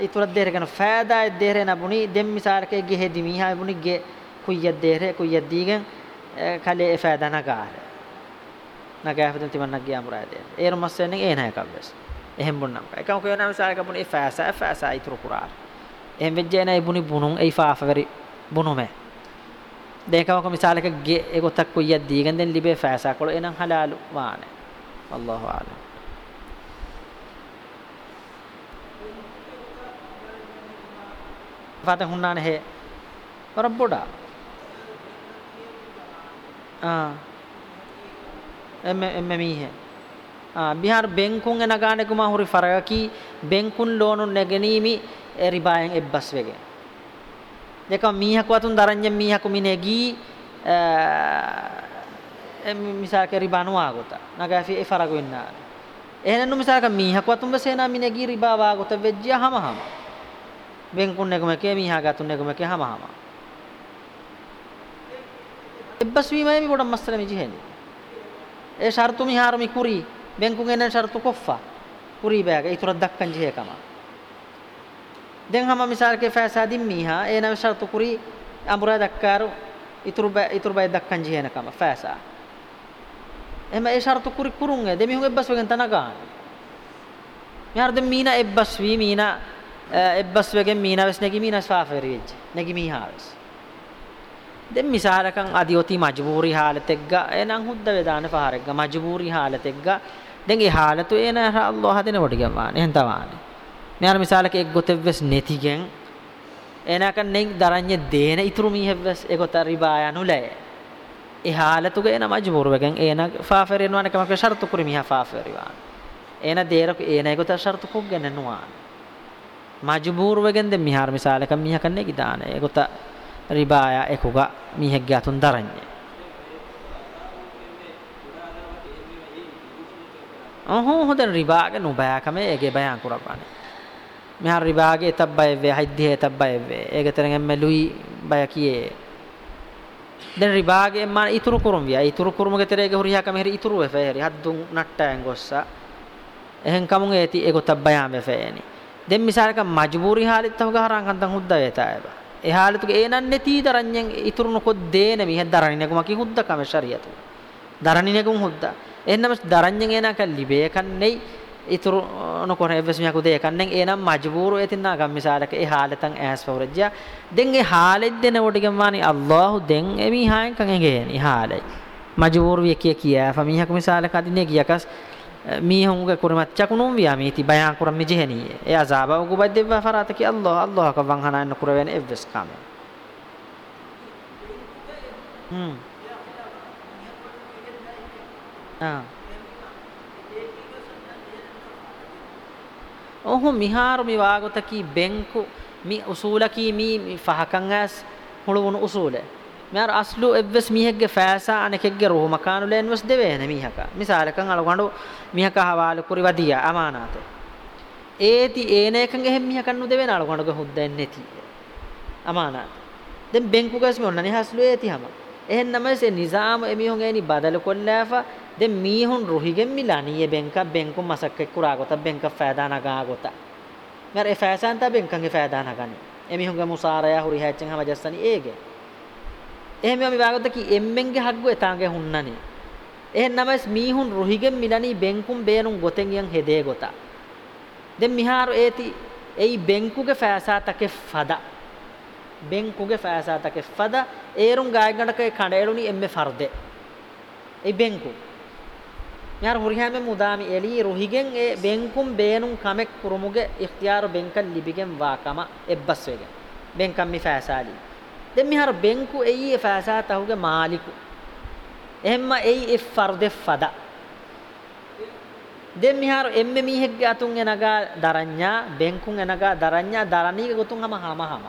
ඉතුර දෙරගෙන ෆෑදාය දෙරේ නබුනි දෙම් මිසාලක ගේ දිමිහා බුනි ගේ කුයිය දෙරේ කුයිය දීගෙන් කලේ ෆෑදා නගාරේ. nagaafatan timan naggiya murade eru massennen ena ekak bes ehem bunnam ekam ko yana misal kabun e faasa faasa itru qurar ehem vejjena e buni bunun e faafa veri bunume dekam ko misal ka ge e go tak ko yaddi ganden libe faasa ko enan halalu waane wallahu a'lam fata hunnane he rabboda ah එම්මෙ එම්මෙ මීහෙ. ආ බිහාර බෙන්කුන් එන ගානෙකුම හුරි ෆරගකි. බෙන්කුන් ලෝනු නැගෙනීමි. රිබායෙන් එබ්බස් වෙගේ දෙක මීහක වතුන් දරඤ්ඤ මීහකු මිනේගී මිසාක රිබා නොවා ගොත නගාෆි ඒ ෆරග වෙන්නා එහෙනම් මිසාක මීහක වතුම් බසේනා මිනගී රිබා වා ගොත වෙජ්ජිය හම හම වෙන්කුන් එකම කේ මීහා ගතුන් එකම කේ හම හම එබ්බස් වීමයි මි පොඩක් මස්සල මිජි හෙන්නේ ඒ ෂර්තු මිහාර මි කුරි වෙන්කුන් එන ෂර්තු කොෆා කුරි බෑග ඊතර දක්කන් ජිහේ කම දැන් හැම මිසාල් කේ ෆෑසාදින් මීහා ඒ නවශා තුකුරි අමුරා දක්කාරු ඉතුරු බය ඉතුරු බය දක්කන් ජීහන කම ෆෑසා. එහම ඒ ෂර්තු කුරි කුරුන් ඒ දෙමිහුන් එබ්බස් වගෙන් තනගාන මිහාර දෙම් මීනා එබ්බස් වී මීනා එබ්බස් වගෙන් මීනා වෙස් නැගි මීනා ස්වාෆෙරි වෙච්ච නැගි මීහා වෙස්. දැන් මිසාලකන් අදියෝති මජබූරි හාලතෙක්ග එනං හුද්ද වේදාන පහරෙක්ග මජබූරි හාලතෙක්ග දැන් ඒ හාලතු එන අල්ලාහ දෙන කොට ගවානේ එහෙන් තවානේ. නෑර මිසාලක එක් ගොතෙව්වස් නැතිගෙන් එනකන් නෙක් දරන්නේ දේන ඉතුරු මිහෙව්වස් ඒකොත රිබා යනුලේ ඒ حالතුගේ එන මජ්බූර් වෙගෙන් එන ෆාෆර් එනවන කමක ෂර්තු කුරි මිහ ෆාෆර් ඉවාන එන දේරක එන ඒකොත ෂර්තු කුක් ගැන නුවාන. මජ්බූර් වෙගෙන් දෙ මිහාර මිසාලක මිහ කන්නේ ගිදාන ඒකොත රිබා එකුගා මිහෙක් ගැතුන් දරන්නේ ඔහො හොඳ රිබාගේ නුබෑකම ඒගේ බයන් කරපානේ මෙහා රිබාගේ තබ්බය වේ හයිද්දී තබ්බය වේ. ඒක තරගෙන් මෙලුයි බය කියේ. දැන් රිබාගේ මන ඉතුරු කුරුම් විය. ඉතුරු කුරුමගේ තරේගේ හුරියා කම හරි ඉතුරු වේ ෆේරි හද්දුන් නට්ටයන් ගොස්සා. එහෙන් කමුන් ඒති ඒක තබ්බයම් වේ ෆේනි දැන් මිසාරක මජබූරි හාලිත් තවග හරන් කන්තන් හුද්දා වේතායබ ඒ හාලිතුගේ ඒනන්නේ තී දරඤ්ඤෙන් ඉතුරු නොකොත් දේන මිහ දරණිනකම කි හුද්දා කම ශරියතු දරණිනකම හුද්දා. එන්නම දරඤ්ඤෙන් එනක ලිබේ කන්නේ ඉතුරු නොකොන එවස් මියකු දෙය කන්නෙන් එනම් මජ්බූරු එතින්නා ගම් මිසාලක ඒ හාලතන් ඇස් පවරජ්ජා දෙන් ඒ හාලෙද් දෙන වටිකම් වානි අල්ලාහ් දෙන් එමි හායන් කන් එගේන ඒ හාලයි මජ්බූරු විය කිය කියා ෆමිහක මිසාලක අදිනේ ගියකස් මීහුන්ග කුරමත් චකුනුම් වියා මේති බයන් කුරම් මිජෙහනී ඒ අසාබව ගුබද් දෙව්වා ෆරාත කි අල්ලාහ් අල්ලාහ් ක වන් හනාන්න කුරවෙන එවස් කාම හ්ම් ආ ඔහු මිහාරු මි වාගොතකි බෙන්ಕು මි උසූලකි මි ෆහකන් ඇස් හුළුවුණු උසූල. මෙහර අස්ලු එව්වස් මිහෙක්ගේ ෆෑසා අනෙකෙක්ගේ රූහ මකානු ලෙන්වස් දෙවේන මිහක. මිසාලකන් අලගඬු මිහක හවාල කුරි වදියා අමානාත. ඒති ඒනේකන් එහෙම් මිහකන් නු දෙවේන අලගඬුගේ හුද්දෙන් නැති. අමානාත. දැන් බෙන්ಕು ගස් මෙ ඔන්නනි හස්ලු ඒති හැම? එහෙන් නමසේ නිසාම එමිහුන් එනි බදල කොල්ලාෆා දැන් මීහුන් රුහිගෙන් මිලානිය බෙන්ක බෙන්කු මසක් කුරා ගොත බෙන්ක ෆෑදා නගා ගොත මර ඒ ෆෑසන්ත බෙන්කන්ගේ ෆෑදා නගනි එමිහුන්ගේ මුසාරය හුරි හැච්චන් හම ජස්සනි ඒගේ. එහෙම යමි වාගොත කි එම්මෙන්ගේ හග්ගෝ එතාගේ හුන්නනි. එහෙන් නමස් මීහුන් රුහිගෙන් මිලානි බෙන්කුම් බේනුන් ගොතෙන් යන් හෙදේ ගොත. දැන් මිහාරු ඒති එයි බෙන්කුගේ ෆෑසා තකේ ෆදා. බෙන්කුගේ ෆෑසා තකේ ෆදා. ඒරුන් ගායගණකේ කඩේලුනි එම්මේ ෆර්දේ. ඒ බෙන්කු යාර හුරිහාමෙ මුදාමි එලි රුහිගෙන් ඒ බෙන්කුම් බේනුම් කමෙක් කුරුමුගේ ඉක්තියාර බෙන්කන් ලිබිගෙන් වාකම එබ්බස් වෙගෙන් බෙන්කම් මි ෆෑසාලි දෙම් මිහාර බෙන්කු එයි ෆෑසා තහුගේ මාලිකු එහෙම්ම එයි ඉ ෆර්දෙ ෆදා දෙම් මිහාර එම්මෙ මීහෙක්ගේ අතුන් එනගා දරඤ්ඤා බෙන්කුන් එනගා දරඤ්ඤා දරණීගේ ගොතුන් හම හම හම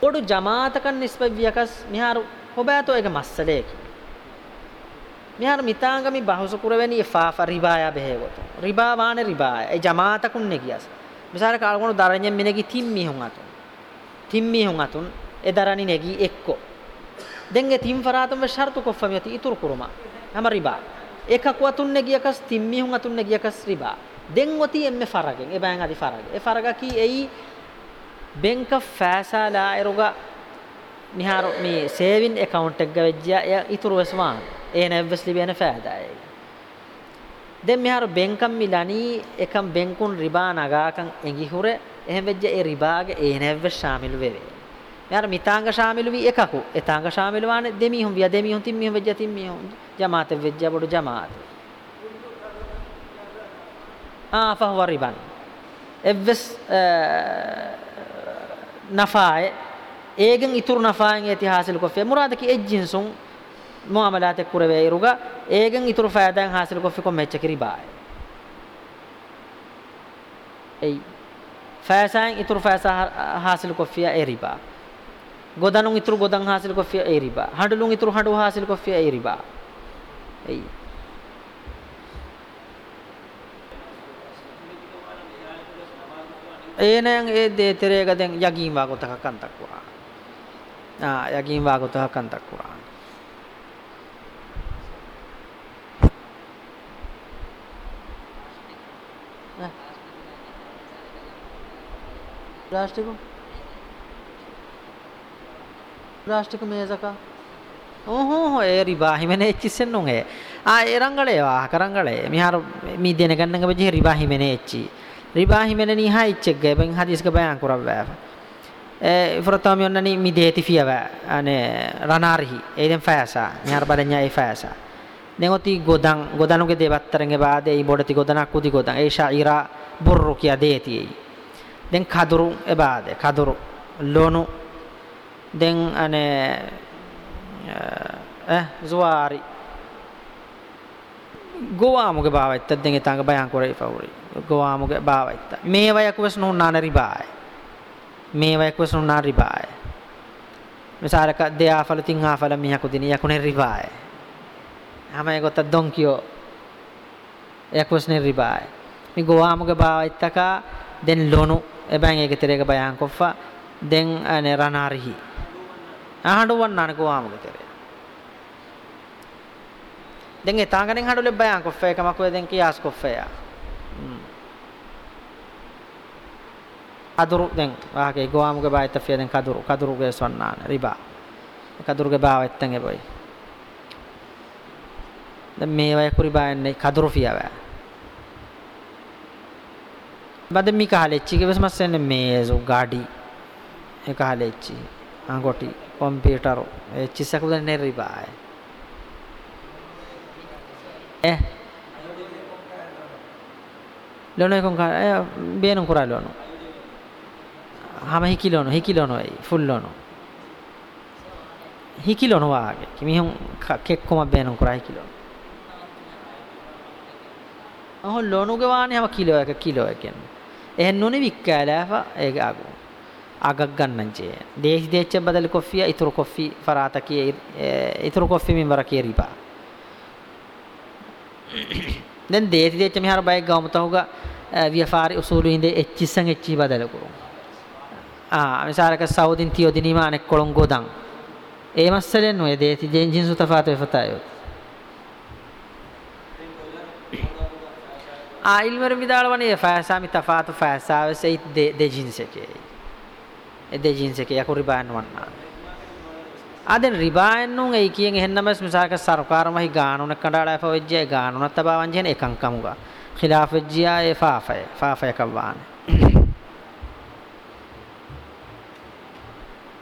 පොඩු ජමාතකන් නිස්බවියකස් මිහාරු හොබෑතෝ එක මස්සලේකි. මිහාර මිතාංගමි බහුස කුරවැනි ෆාෆ රිබායා බෙහෙගොත රිබා වාන රිබාය. ඒ ජමාතකුන් නෙගියස් මිසාර කාලගොණු දරඤ්ඤම් මිනගි තිම්මි හුන් අතුන්. තිම්මි හුන් අතුන් ඒ දරණි නෙගි එක්කො. දෙංගෙ තිම් ෆරාතම් ෂර්තු කොෆමියති ඉතුරු කුරුමා. හැම රිබා එකක් වතුන් නෙගියකස් තිම්මි හුන් අතුන් නෙගියකස් රිබා. දෙන් ඔති එම්මෙ ෆරගෙන්. ඒ බයන් අදි ෆරගෙ ඒ ෆරග කි එයි බෙන්ක ෆෑසාලා එරුගා මිහාර මේ සේවින් account එක ගවෙජ්ජා එය ඉතුරු වෙස්වාන් ඒ නැවස්ලි වෙන ෆෑදායි. දැන් මිහාර බෙන්කම් මිලනි එකම් බෙන්කුන් රිබා නගාකන් එඟි හුර එහෙම වෙජ්ජ ඒ රිබාගේ ඒ නැවස් ශාමිල් වෙවේ. මිහාර මිතාංග ශාමිල් වී එකකු. එතාංග ශාමිල් වානේ දෙමිහුන් විය දෙමිහුන් තිම්මිහුන් වෙජ්ජ තිම්මිහුන් ජමාත වෙජ්ජ බොඩු ජමාත. ආ ෆහව රිබන්. එවස් නෆායේ ඒගෙන් ඉතුරු නෆායෙන් ඒති හාසිල් කොෆේ මුරාදකි එජ්ජින්සුන් මුආමලාත කුරවේ ඉරුගා ඒගෙන් ඉතුරු ෆායදාන් හාසිල් කොෆේ කො මෙච්ච කිරිබාය එයි. ෆාසාන් ඉතුරු ෆාසා හාසිල් කොෆියා ඒ රිබා. godanun ituru godan hasil kofiya ei riba handulun ituru handu hasil kofiya ei riba ei ඒනයන් ඒ දේ terega den yagin wa යකින් වාගතහ කන්තක් කුරාන ප්ලාස්ටික ප්ලාස්ටික මේසක ඕහෝ ඒ රිබාහිමනේ එච්චි සෙන්නුගේ ආ එරංගලේ වා කරංගලේ මිහාර මී දෙන ගන්නක බජේ රිබාහිමනේ එච්චි රිබාහිමනේ නිහා ඉච්චෙක් ගේ බෙන් හදිස්ක බයන් කරවෑ ඉෆරතම යොන්නනි මිදේති ෆියව අනේ රනාරිහි එයිදෙන් ෆයසා නිහර බලඤ්ඤා ඒ ෆයසා දෙගොති ගොදන් ගොදනුගේ දෙවත්තරගේ වාදේ ඊ බොඩති ගොදනක් උදි ගොදන් ඒ ශායිරා බුර්රු කිය දේති එයි දැන් කදුරු ඒ වාදේ කදුරු ලොනු දැන් අනේ eh zuari ගෝවාමුගේ භාවයිත්ත දෙන් ඊතංග බයං කරේ ෆවුරි ගෝවාමුගේ භාවයිත්ත මේ වයකුවස් නෝනාන රිබායි මේවයක් වස් නුනාන රිබාය. මිසාරක දෙයාෆල තින්හාෆල මිහකු දින යකුනේ රිබාය. හැම එකත දොන්කියෝ යක්වස් නේ රිබාය. මේ ගෝවාමුගේ භාවයිත්තක දැන් ලොනු එබැන් ඒක terega bayan koffa den ane ranarihi ahandu wannana ko amuge tere den e tangaren handule bayan koffa ekama ko den qiyas koffa ya kaduru den wahage go amuge bayta fe den kaduru kaduru ge sonnana riba kaduru ge bawetten e boy den me way kuri bayanne kaduru fiyawa බද මි කහලෙච්චි කෙවස් මස්සෙන්නේ මේසු ගාඩි ඒ කහලෙච්චි අංගොටි කොම්පියුටර් ඒ චිසකු දන්නේ රිබාය eh lono kon ka beenon kura lono hama hikilono hikilono ei full lono hikilono waage kimihun kekkoma beenon kura hikilono අහො ලොනුගේ වානේ හම කිලෝ එක කිලෝ එකෙන්. එහෙන් නුනේ වික්කාලාෆා ඒක අගු අගක් ගන්නන් චේ දේශ දේච්ච බදල කොෆිය ඉතුරු කොෆි ෆරාත කිය ඉතුරු කොෆි මින් වර කිය රිබා දැන් දේශ දේච්ච මිහාර බයි ගවම තහුගා වියෆාරි උසූලු හින්දේ එච්චිසන් එච්චි බදල කුරු ආ මිසාරක සෞදින් තියෝ දිනීමානෙක් කොළොන් ගොදන් ඒ මස්සලෙන් නොය දේති ජෙන්ජින් සුතෆාත වෙෆතායෝ a ilmer midalwani faasa mi tafatu faasa sei de de jinseke e de jinseke yaku ribayan wanna aden ribayan nun ei kiyen ehennamas misaka sarkar mahi gaanuna kandala fa wejje gaanuna tabawan jen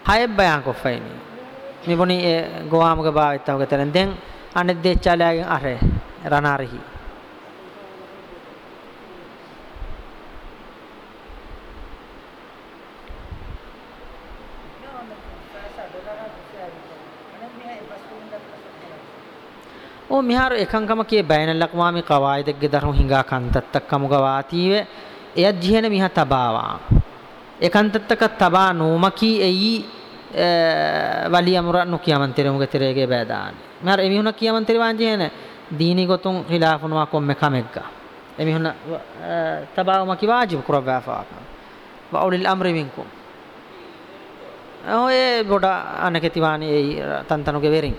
hay bayan ko faini mi boni e goamuga baawitawga tenen den anet de chalagen are ranarihi o mihar ekankama kiye bainal aqwami qawaidegge darum hinga kantattakkamu gawatiwe eyad jihene miha tabawa ekantattaka taba numaki eyi wali amra nu kiyamanteremuge terege bedan mihar emihuna kiyamantere wanjehene dini gotun khilafunwa komme kamegga emihuna tabawa maki wajib kurawa faaka wa ulil amri minkum ඔය බොඩ අනකතිවානි තන්තනුගේ වෙරින්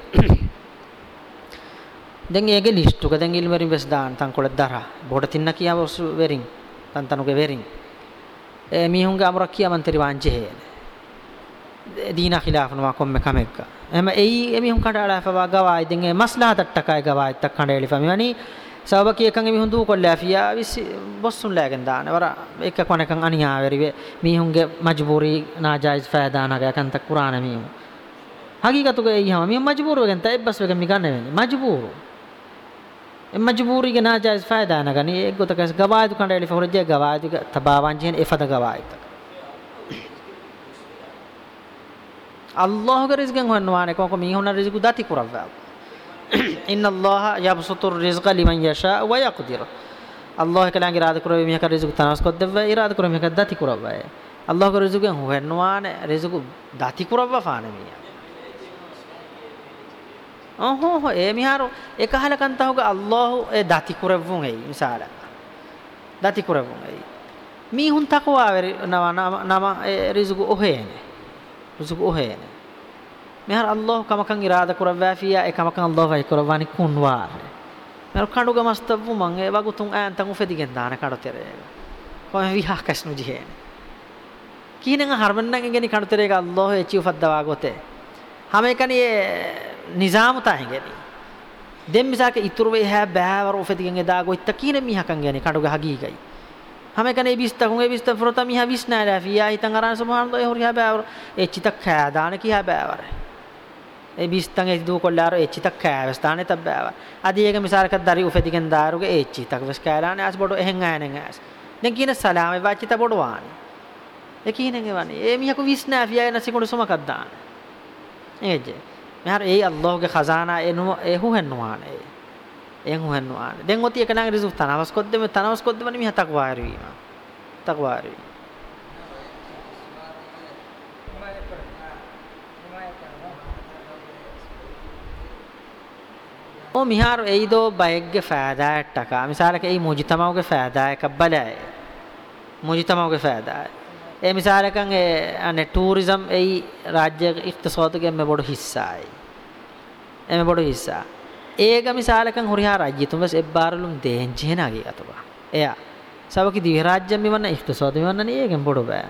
දැන් ඒගේ ලිස්ට් එක දැන් ඉල්මරින් වෙස් දාන තන් කොළ දරා බොඩ තින්න කියාව වෙරින් තන් තනුගේ වෙරින් ඒ මිහුන්ගේ අමර කියා මන්තරි වාංජේ දීනා ඛිලාෆන වා කොම්ම කමෙක්ක. එම එයි එමිහුන් කඩාලා ෆවා ගවායි. දැන් ඒ මස්ලාහත් ටකයි ගවායි. තක් කණ්ඩේලි ෆමිවනි සවබකි එකන් එමිහුන් දූ කොල්ලා ෆියා විසි බොස්සුන් ලෑගෙන් දාන. වර එක කොනකන් අනියා වෙරිවේ මිහුන්ගේ මජ්බූරි නාජයිස් ෆෑදානගේ කන්ත කුරාන මිහුන්. හගීකතුගේ එයි හැම මිහුන් මජ්බූර වෙගෙන් තයිබ්බස් වෙගෙන් මිගන්න වෙන්නේ. මජ්බූරු. මජබූරිගේ නාජයිස් ෆායදා නගනි එක් ගොතකස් ගවායතු කණ්ඩායලි ෆොරජ්ජ ගවායතු තබාවන්ජෙන් එෆද ගවායත අල්ලාහ්ගේ රිස්කෙන් හොන්නවානේ කොක මීහුන රිස්කු දති කුරවවා ඉන්න අල්ලාහ යබ්සුතුර් රිස්ක ලිමන් යෂා ව යක්දිර අල්ලාහ් කලංග ඉරාද කරවේ මිහක රිස්කු තනස් කොද්දව ඉරාද කරවේ මිහක දති කුරවවා අල්ලාහ් ගේ රිසුකෙන් හොයන්නවානේ රිසුකු දති කුරවවා ෆානේ මියා ඔහො හො ඒ මිහාරු එකහල කන්තහුග අල්ලාහ් ඒ දති කුරවුන් එයි මිසාල. දති කුරවුන් එයි. මීහුන් තකවා වෙරි නම නම රිසුකු ඔහේනේ රිසුකු ඔහේනේ මෙහර අල්ලාහ් කමකන් ඉරාද කුරවවා ෆියා ඒ කමකන් අල්ලාහ් වයි කුරවවානි කුන්වාර මෙර කඩුග මස්තවු මං ඒ වගුතුන් ඈන්තන් උෆෙදිගෙන් දාන කඩතරේ කොහේ විහා කස්නු ජීහෙනේ. කීනං හර්මන්නන් ගෙනි කණුතරේක අල්ලාහ් එචි උෆද්දවා ගොතේ. හැම එකනි නිසාම තහිගෙනි දෙම් මිසක ඉතුරු වේ හැ බෑවර උෆෙදිගෙන් එදා ගොයිත්ත කීන මිහකන් ගෙනි කඩුග හගීගයි හැම එකනේ බිස්ත කුන් ඒ බිස්ත ෆරත මිහ විස්නාලා ෆියා හිතන් අරන් සුබ්හානල්ලාහ් ඒ හොරි හැ බෑවර එචි තක් කෑ දාන කී හැ බෑවර ඒ බිස්තන් ඒ දු කොල්ලාර එචි තක් කෑ ස්ථානේ තබ් බෑවර අදී ඒක මිසාරක දරි උෆෙදිගෙන් දාරුගේ එචි තක් වස් කෑලානේ අස් බොඩ එහෙන් ආනෙන් ඇස් දැන් කියන සලාම වාචිත බොඩ වානේ ඒ කියන්නේ වනේ ඒ මිහකු විස්නා ෆියා නසිකුඩු සමකක් දාන ඒජ මෙහර ඒ අල්ලාහ්ගේ ඛසානා එනු ඒ හුහෙන්නුවානේ එන් හුහෙන්නුවානේ දැන් ඔති එක නං රිසු තනවස් කොද්දෙම තනවස් කොද්දෙම මිහ තක්වාර වීම. තක්වාර වීම. o mihar eido bayegge faada taka misalaka ei mujtamauge faada ek balay mujtamauge faada ඒ මිසාලකන් ඒ අනේ ටූරිසම් එයි රාජ්‍ය ඉක්තසාදගේ මේ බොඩ හිස්සායි. එමෙ බොඩ හිස්සා. ඒක මිසාලකන් හොරිහා රාජ්‍ය තුඹස් එබ්බාරලුම් දෙන් ජේනාගේ අතවා. එයා සවකි දිවි රාජ්‍ය මෙවන්න ඉක්තසාද මෙවන්න නේ ඒකෙන් බොඩ බෑ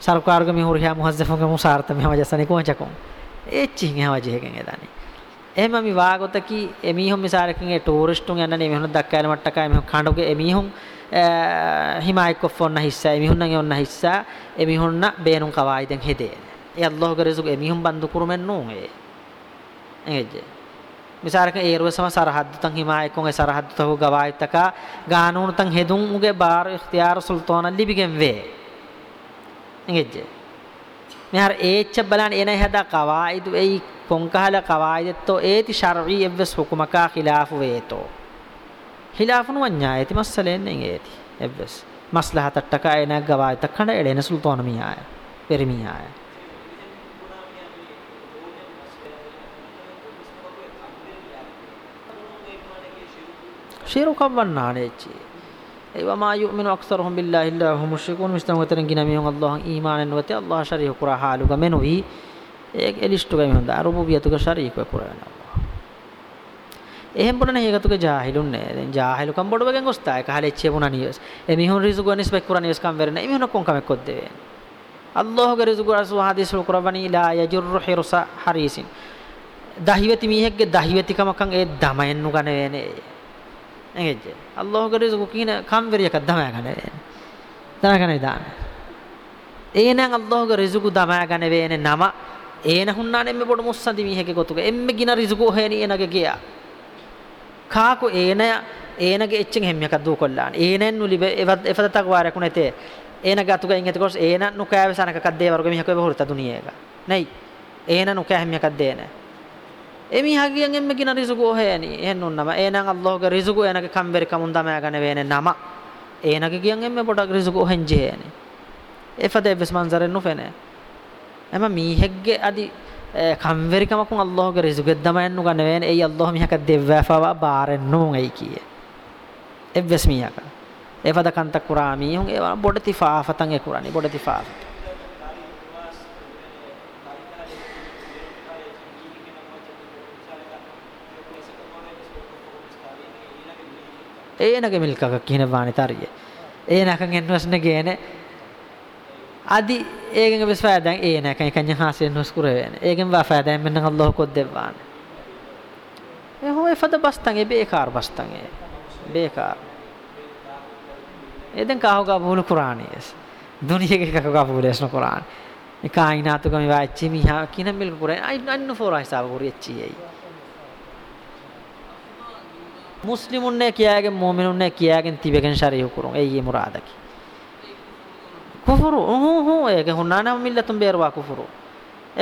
සරකාරගේ මේ හොරිහා මුහස්සෆගේ මුසාර්ත මෙව ජසනේ කොහොචකම් එච්චින් එහා වජේකෙන් එදානේ. එහෙම මි වාගොතකි එමිහුම් මිසාලකන් ඒ ටූරිස්ටුන් යන්නනේ මෙහුන දක්කාල මට්ටකයි මෙහුන් කණ්ඩුගේ එමිහුම් හිමායික් ඔෆොන්න හිස්සා එමිහුන්නගේ ඔන්න හිස්සා එමිහුන්න බේනුන් කවායිදෙන් හෙදේ. ඒ අල්ලාහ්ගේ රිසුක එමිහුන් බන්දු කුරුමෙන් නෝ ඒ. misaraka erwa sama sarhad tan himaye kon e sarhad to gawaita ka ganun tan hedun uge bar ikhtiyar sultan alli bigen ve ingejje mehar echa balan ena hada qawaid ei kon kahala qawaid to eti shar'i evs hukumaka khilaf veto khilaf nu wanya eti masalen ne eti evs maslahat attaka ena gawaita khanda elena sultan mi aya permi aya ශිරුකම් වන්නානේච්චි ඒවා මා යුමිනු අක්සරහුම් බිල්ලාහි ඉල්ලා හුම් මුෂ්රිකුන් මිස්තම ගතන ගින මිහුන් අල්ලාහන් ඊමානෙන් වතේ අල්ලාහ ශරීහ කුරා හාලුක මෙනුවි ඒක එලිස්ටු ගම හොඳ අරුබුබියතුක ශරීහ කුරාන එහෙම් පුරණ හේගතුක ජාහිලුන් නේ. දැන් ජාහිලුකම් බොඩවගෙන් ගොස්තා ඒක හලෙච්චේ පුණා නියස් එ මිහුන් රිසු ගොනිස් බෙක් කුරාන නියස් කම් වෙරනේ මිහුන කොන් කමෙක් කොද්දේ අල්ලාහගේ රිසු ගොරස් වහදීස් කුරාවනි ලා යජුරු හිරුස හරීසින්. දහිවති මීහෙක්ගේ දහිවතිකමකන් ඒ දමයෙන් නුගන වේනේ එංගෙජ්ජ අල්ලාහ් ගේ රිසු කින කම් වෙරියක දමය ගන වේනේ දමගන දාන. ඒනං අල්ලාහ් ගේ රිසු දමය ගන වේනේ නම. ඒන හුන්නානේ එම්මේ බොඩ මුස්සන්දි මීහෙක්ගේ ගොතුක එම්මේ ගින රිසු හේනි එනගේ ගියා. කාකු ඒන ඒනගේ එච්චෙන් හැම්මියක් දූ කොල්ලාන. ඒනෙන් නුලිබ එවත් එපදතක් වාරයක් උනේතේ ඒන ගතුක ඉංගත කොස් ඒන නුකෑව සනක කද්දේ වර්ග මිහක බහුරත දුනියේක. නයි. ඒන නුකෑ හැම්මියක් දේන. එමි හගියන් එම්ම කින රිසුකු ඔහෙනි එහෙන් උන්නම ඒනං අල්ලාහගේ රිසුකු එනක කම්බරි කමුන් දමයා ගන වේනේ නම ඒනගේ ගියන් එම්ම පොඩක් රිසුකු ඔහෙන් ජේනි එපදේ වෙස් මන්සරෙන් නුෆෙනේ එම මීහෙක්ගේ අදි කම්වරිකමකුන් අල්ලාහගේ රිසුගෙද්දමයන්නු ගන්න වේන එයි අල්ලාහ මිහක දෙව්වාෆවා බාරෙන්නු එයි කියේ එව්වස් මිහක එවද කන්ත කුරාමි හුන් ඒ බොඩ තිෆාෆතන් ඒ කුරානි බොඩ තිෆාෆ ඒනගේ මිල්කක කියන වානි තරිය. ඒනකන් එන්නවස්න ගේනේ adi egen bes fadan e na kan kan hasen nos kureen egen wa fadan men Allah ko devwan e ho e fada bastan e bekar bastan e bekar eden ka hoga bulu qur'an es duniya ke ka hoga bulu es no qur'an e kainatu kami wa chimi muslimunne kiyagen mu'minunne kiyagen tibegen shari hukurun ei muradaki ಕುಫರು ಹ್ಞೂ ಹ್ಞೂ ಏಕೆ ಹುನ್ನಾನ ಮಿಲ್ಲತುಂ ಬೇರುವ ಕುಫರು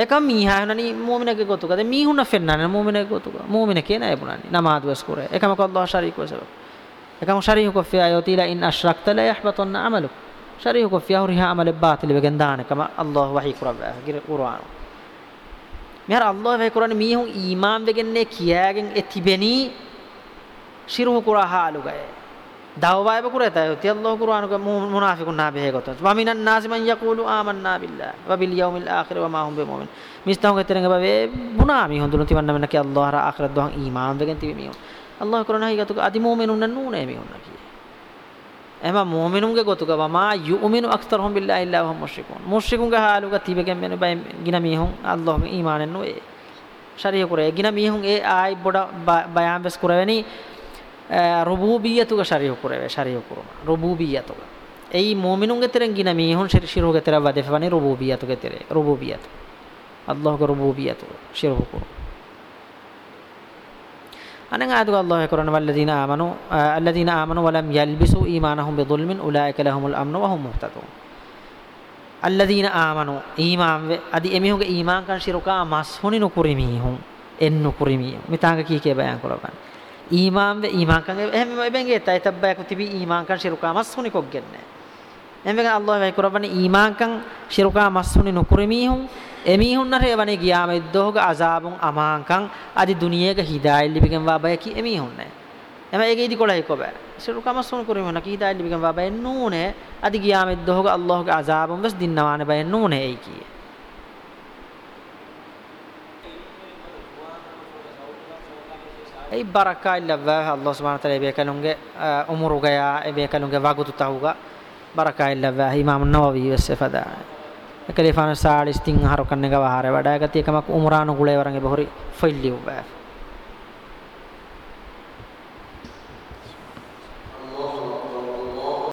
ಏಕಂ ಮೀಹಾನನಿ ಮೂಮಿನಗೆ ಗೊತ್ತುಗ ದೆ ಮೀಹುನ ಫೆನ್ನಾನ ಮೂಮಿನಗೆ ಗೊತ್ತುಗ ಮೂಮಿನ ಕೇನ ಎಬುನಾನಿ ನಮಾದ್ ವಸ್ಕುರೆ ಏಕಮ ಕೊ ಅಲ್ಲಾಹ್ ಶರೀಕ್ ವಸಬ ಏಕಮ ಶರೀಕ್ ಕೊಫಿ ಆಯೋತಿಲ ಇನ್ ಅಶ್ರಕ್ತ ಲ ಯಹಬತನ್ನ ಅಮಲು sharihu ko fiyahuriha amale batil wegen dane kama allah wahi kurabba gir qur'an mehar allah wahi qur'an mihun iman wegenne kiyagen etibeni shiruhu qura halu gaye dawwa ba kureta ti allah qur'an ko munafiqun na be goto wa minan nas man yaqulu amanna billahi wa bil yawmil akhir wa ma hum bimumin mistahun keterenge ba be bunami hondunu tiwanna menna ki allah ra akhirat dohan iman wegen tibi mihun allah qur'an hi gatu adi mu'minun nune mihun ki එම මුමිනුන්ගේ ගොතුක වමා යුමිනු අක්තරහුම් බිල්ලාහි ඉල්ලා වහම් මුෂ්රිකුන්. මුෂ්රිකුන්ගේ හාලුක තිබෙගෙන් මෙන්න බයි ගින මීහුන් අල්ලාහ්ගේ ඊමානෙන් නොවේ. ශරීය කුරේ ගින මීහුන් ඒ ආයි බොඩ බයම් බස් කුරවෙනි රුබූබියතුක ශරීය කුරේ ශරීය කුරම රුබූබියතුක එයි මුමිනුන්ගේ තෙරෙන් ගින මීහුන් ශිරුගේ තෙර වදෙෆවනි රුබූබියතුක තෙරේ රුබූබියතු අල්ලාහ්ගේ රුබූබියතු ශිරු කුරම අනං ආදුග අල්ලාහ් කරන වල්ලදීන ආමනු අල්ලදීන ආමනු වලම් යල්බිසු ඊමානහුම් බිදුල්මින් උලායික ලහුමුල් අම්න වහුම් මුහ්තදුන් අල්ලදීන ආමනු ඊමාන් වෙ අදි එමිහුගේ ඊමාන් කන් ශිරුකා මස්හුනි නුකුරිමිහුම් එන් නුකුරිමිහුම් මිතාංග කී කේ බයන් කරපන් ඊමාන් වෙ ඊමාන් කන් එහෙම එබෙන්ගේ තයි තබ්බයක් තිබි ඊමාන් කන් ශිරුකා මස්හුනි කොග්ගෙන්නේ එම්බෙන් අල්ලාහ් වේ කරපන් ඊමාන් කන් ශිරුකා මස්හුනි නුකුරිමිහුම් එමීහුන්නර එවනේ ගියාම ඉද්දෝග අසාබුන් අමාංකං අදි දුනියේක හිදායිල් ලිබිගෙන් වාබය කි එමීහුන්නේ එම ඒකේ ඉදි කොලයි කොබ. සිරු කමස්සුන් කුරිම නකි හිදායිල් ලිබිගෙන් වාබය නූනේ. අදි ගියාම ඉද්දෝග අල්ලාහ්ගේ අසාබුන් බස් දින්නවානේ බය නූනේ ඒ කී ei baraka illa wa allah subhanahu wa taala be kalunge umuru gaya be kalunge wagutu tahuga baraka illa wa imam an-nawawi wasfada ekale fana saalis tin haro kanne ga wahare wada gati ekama umranu gule warange bahuri failli ubba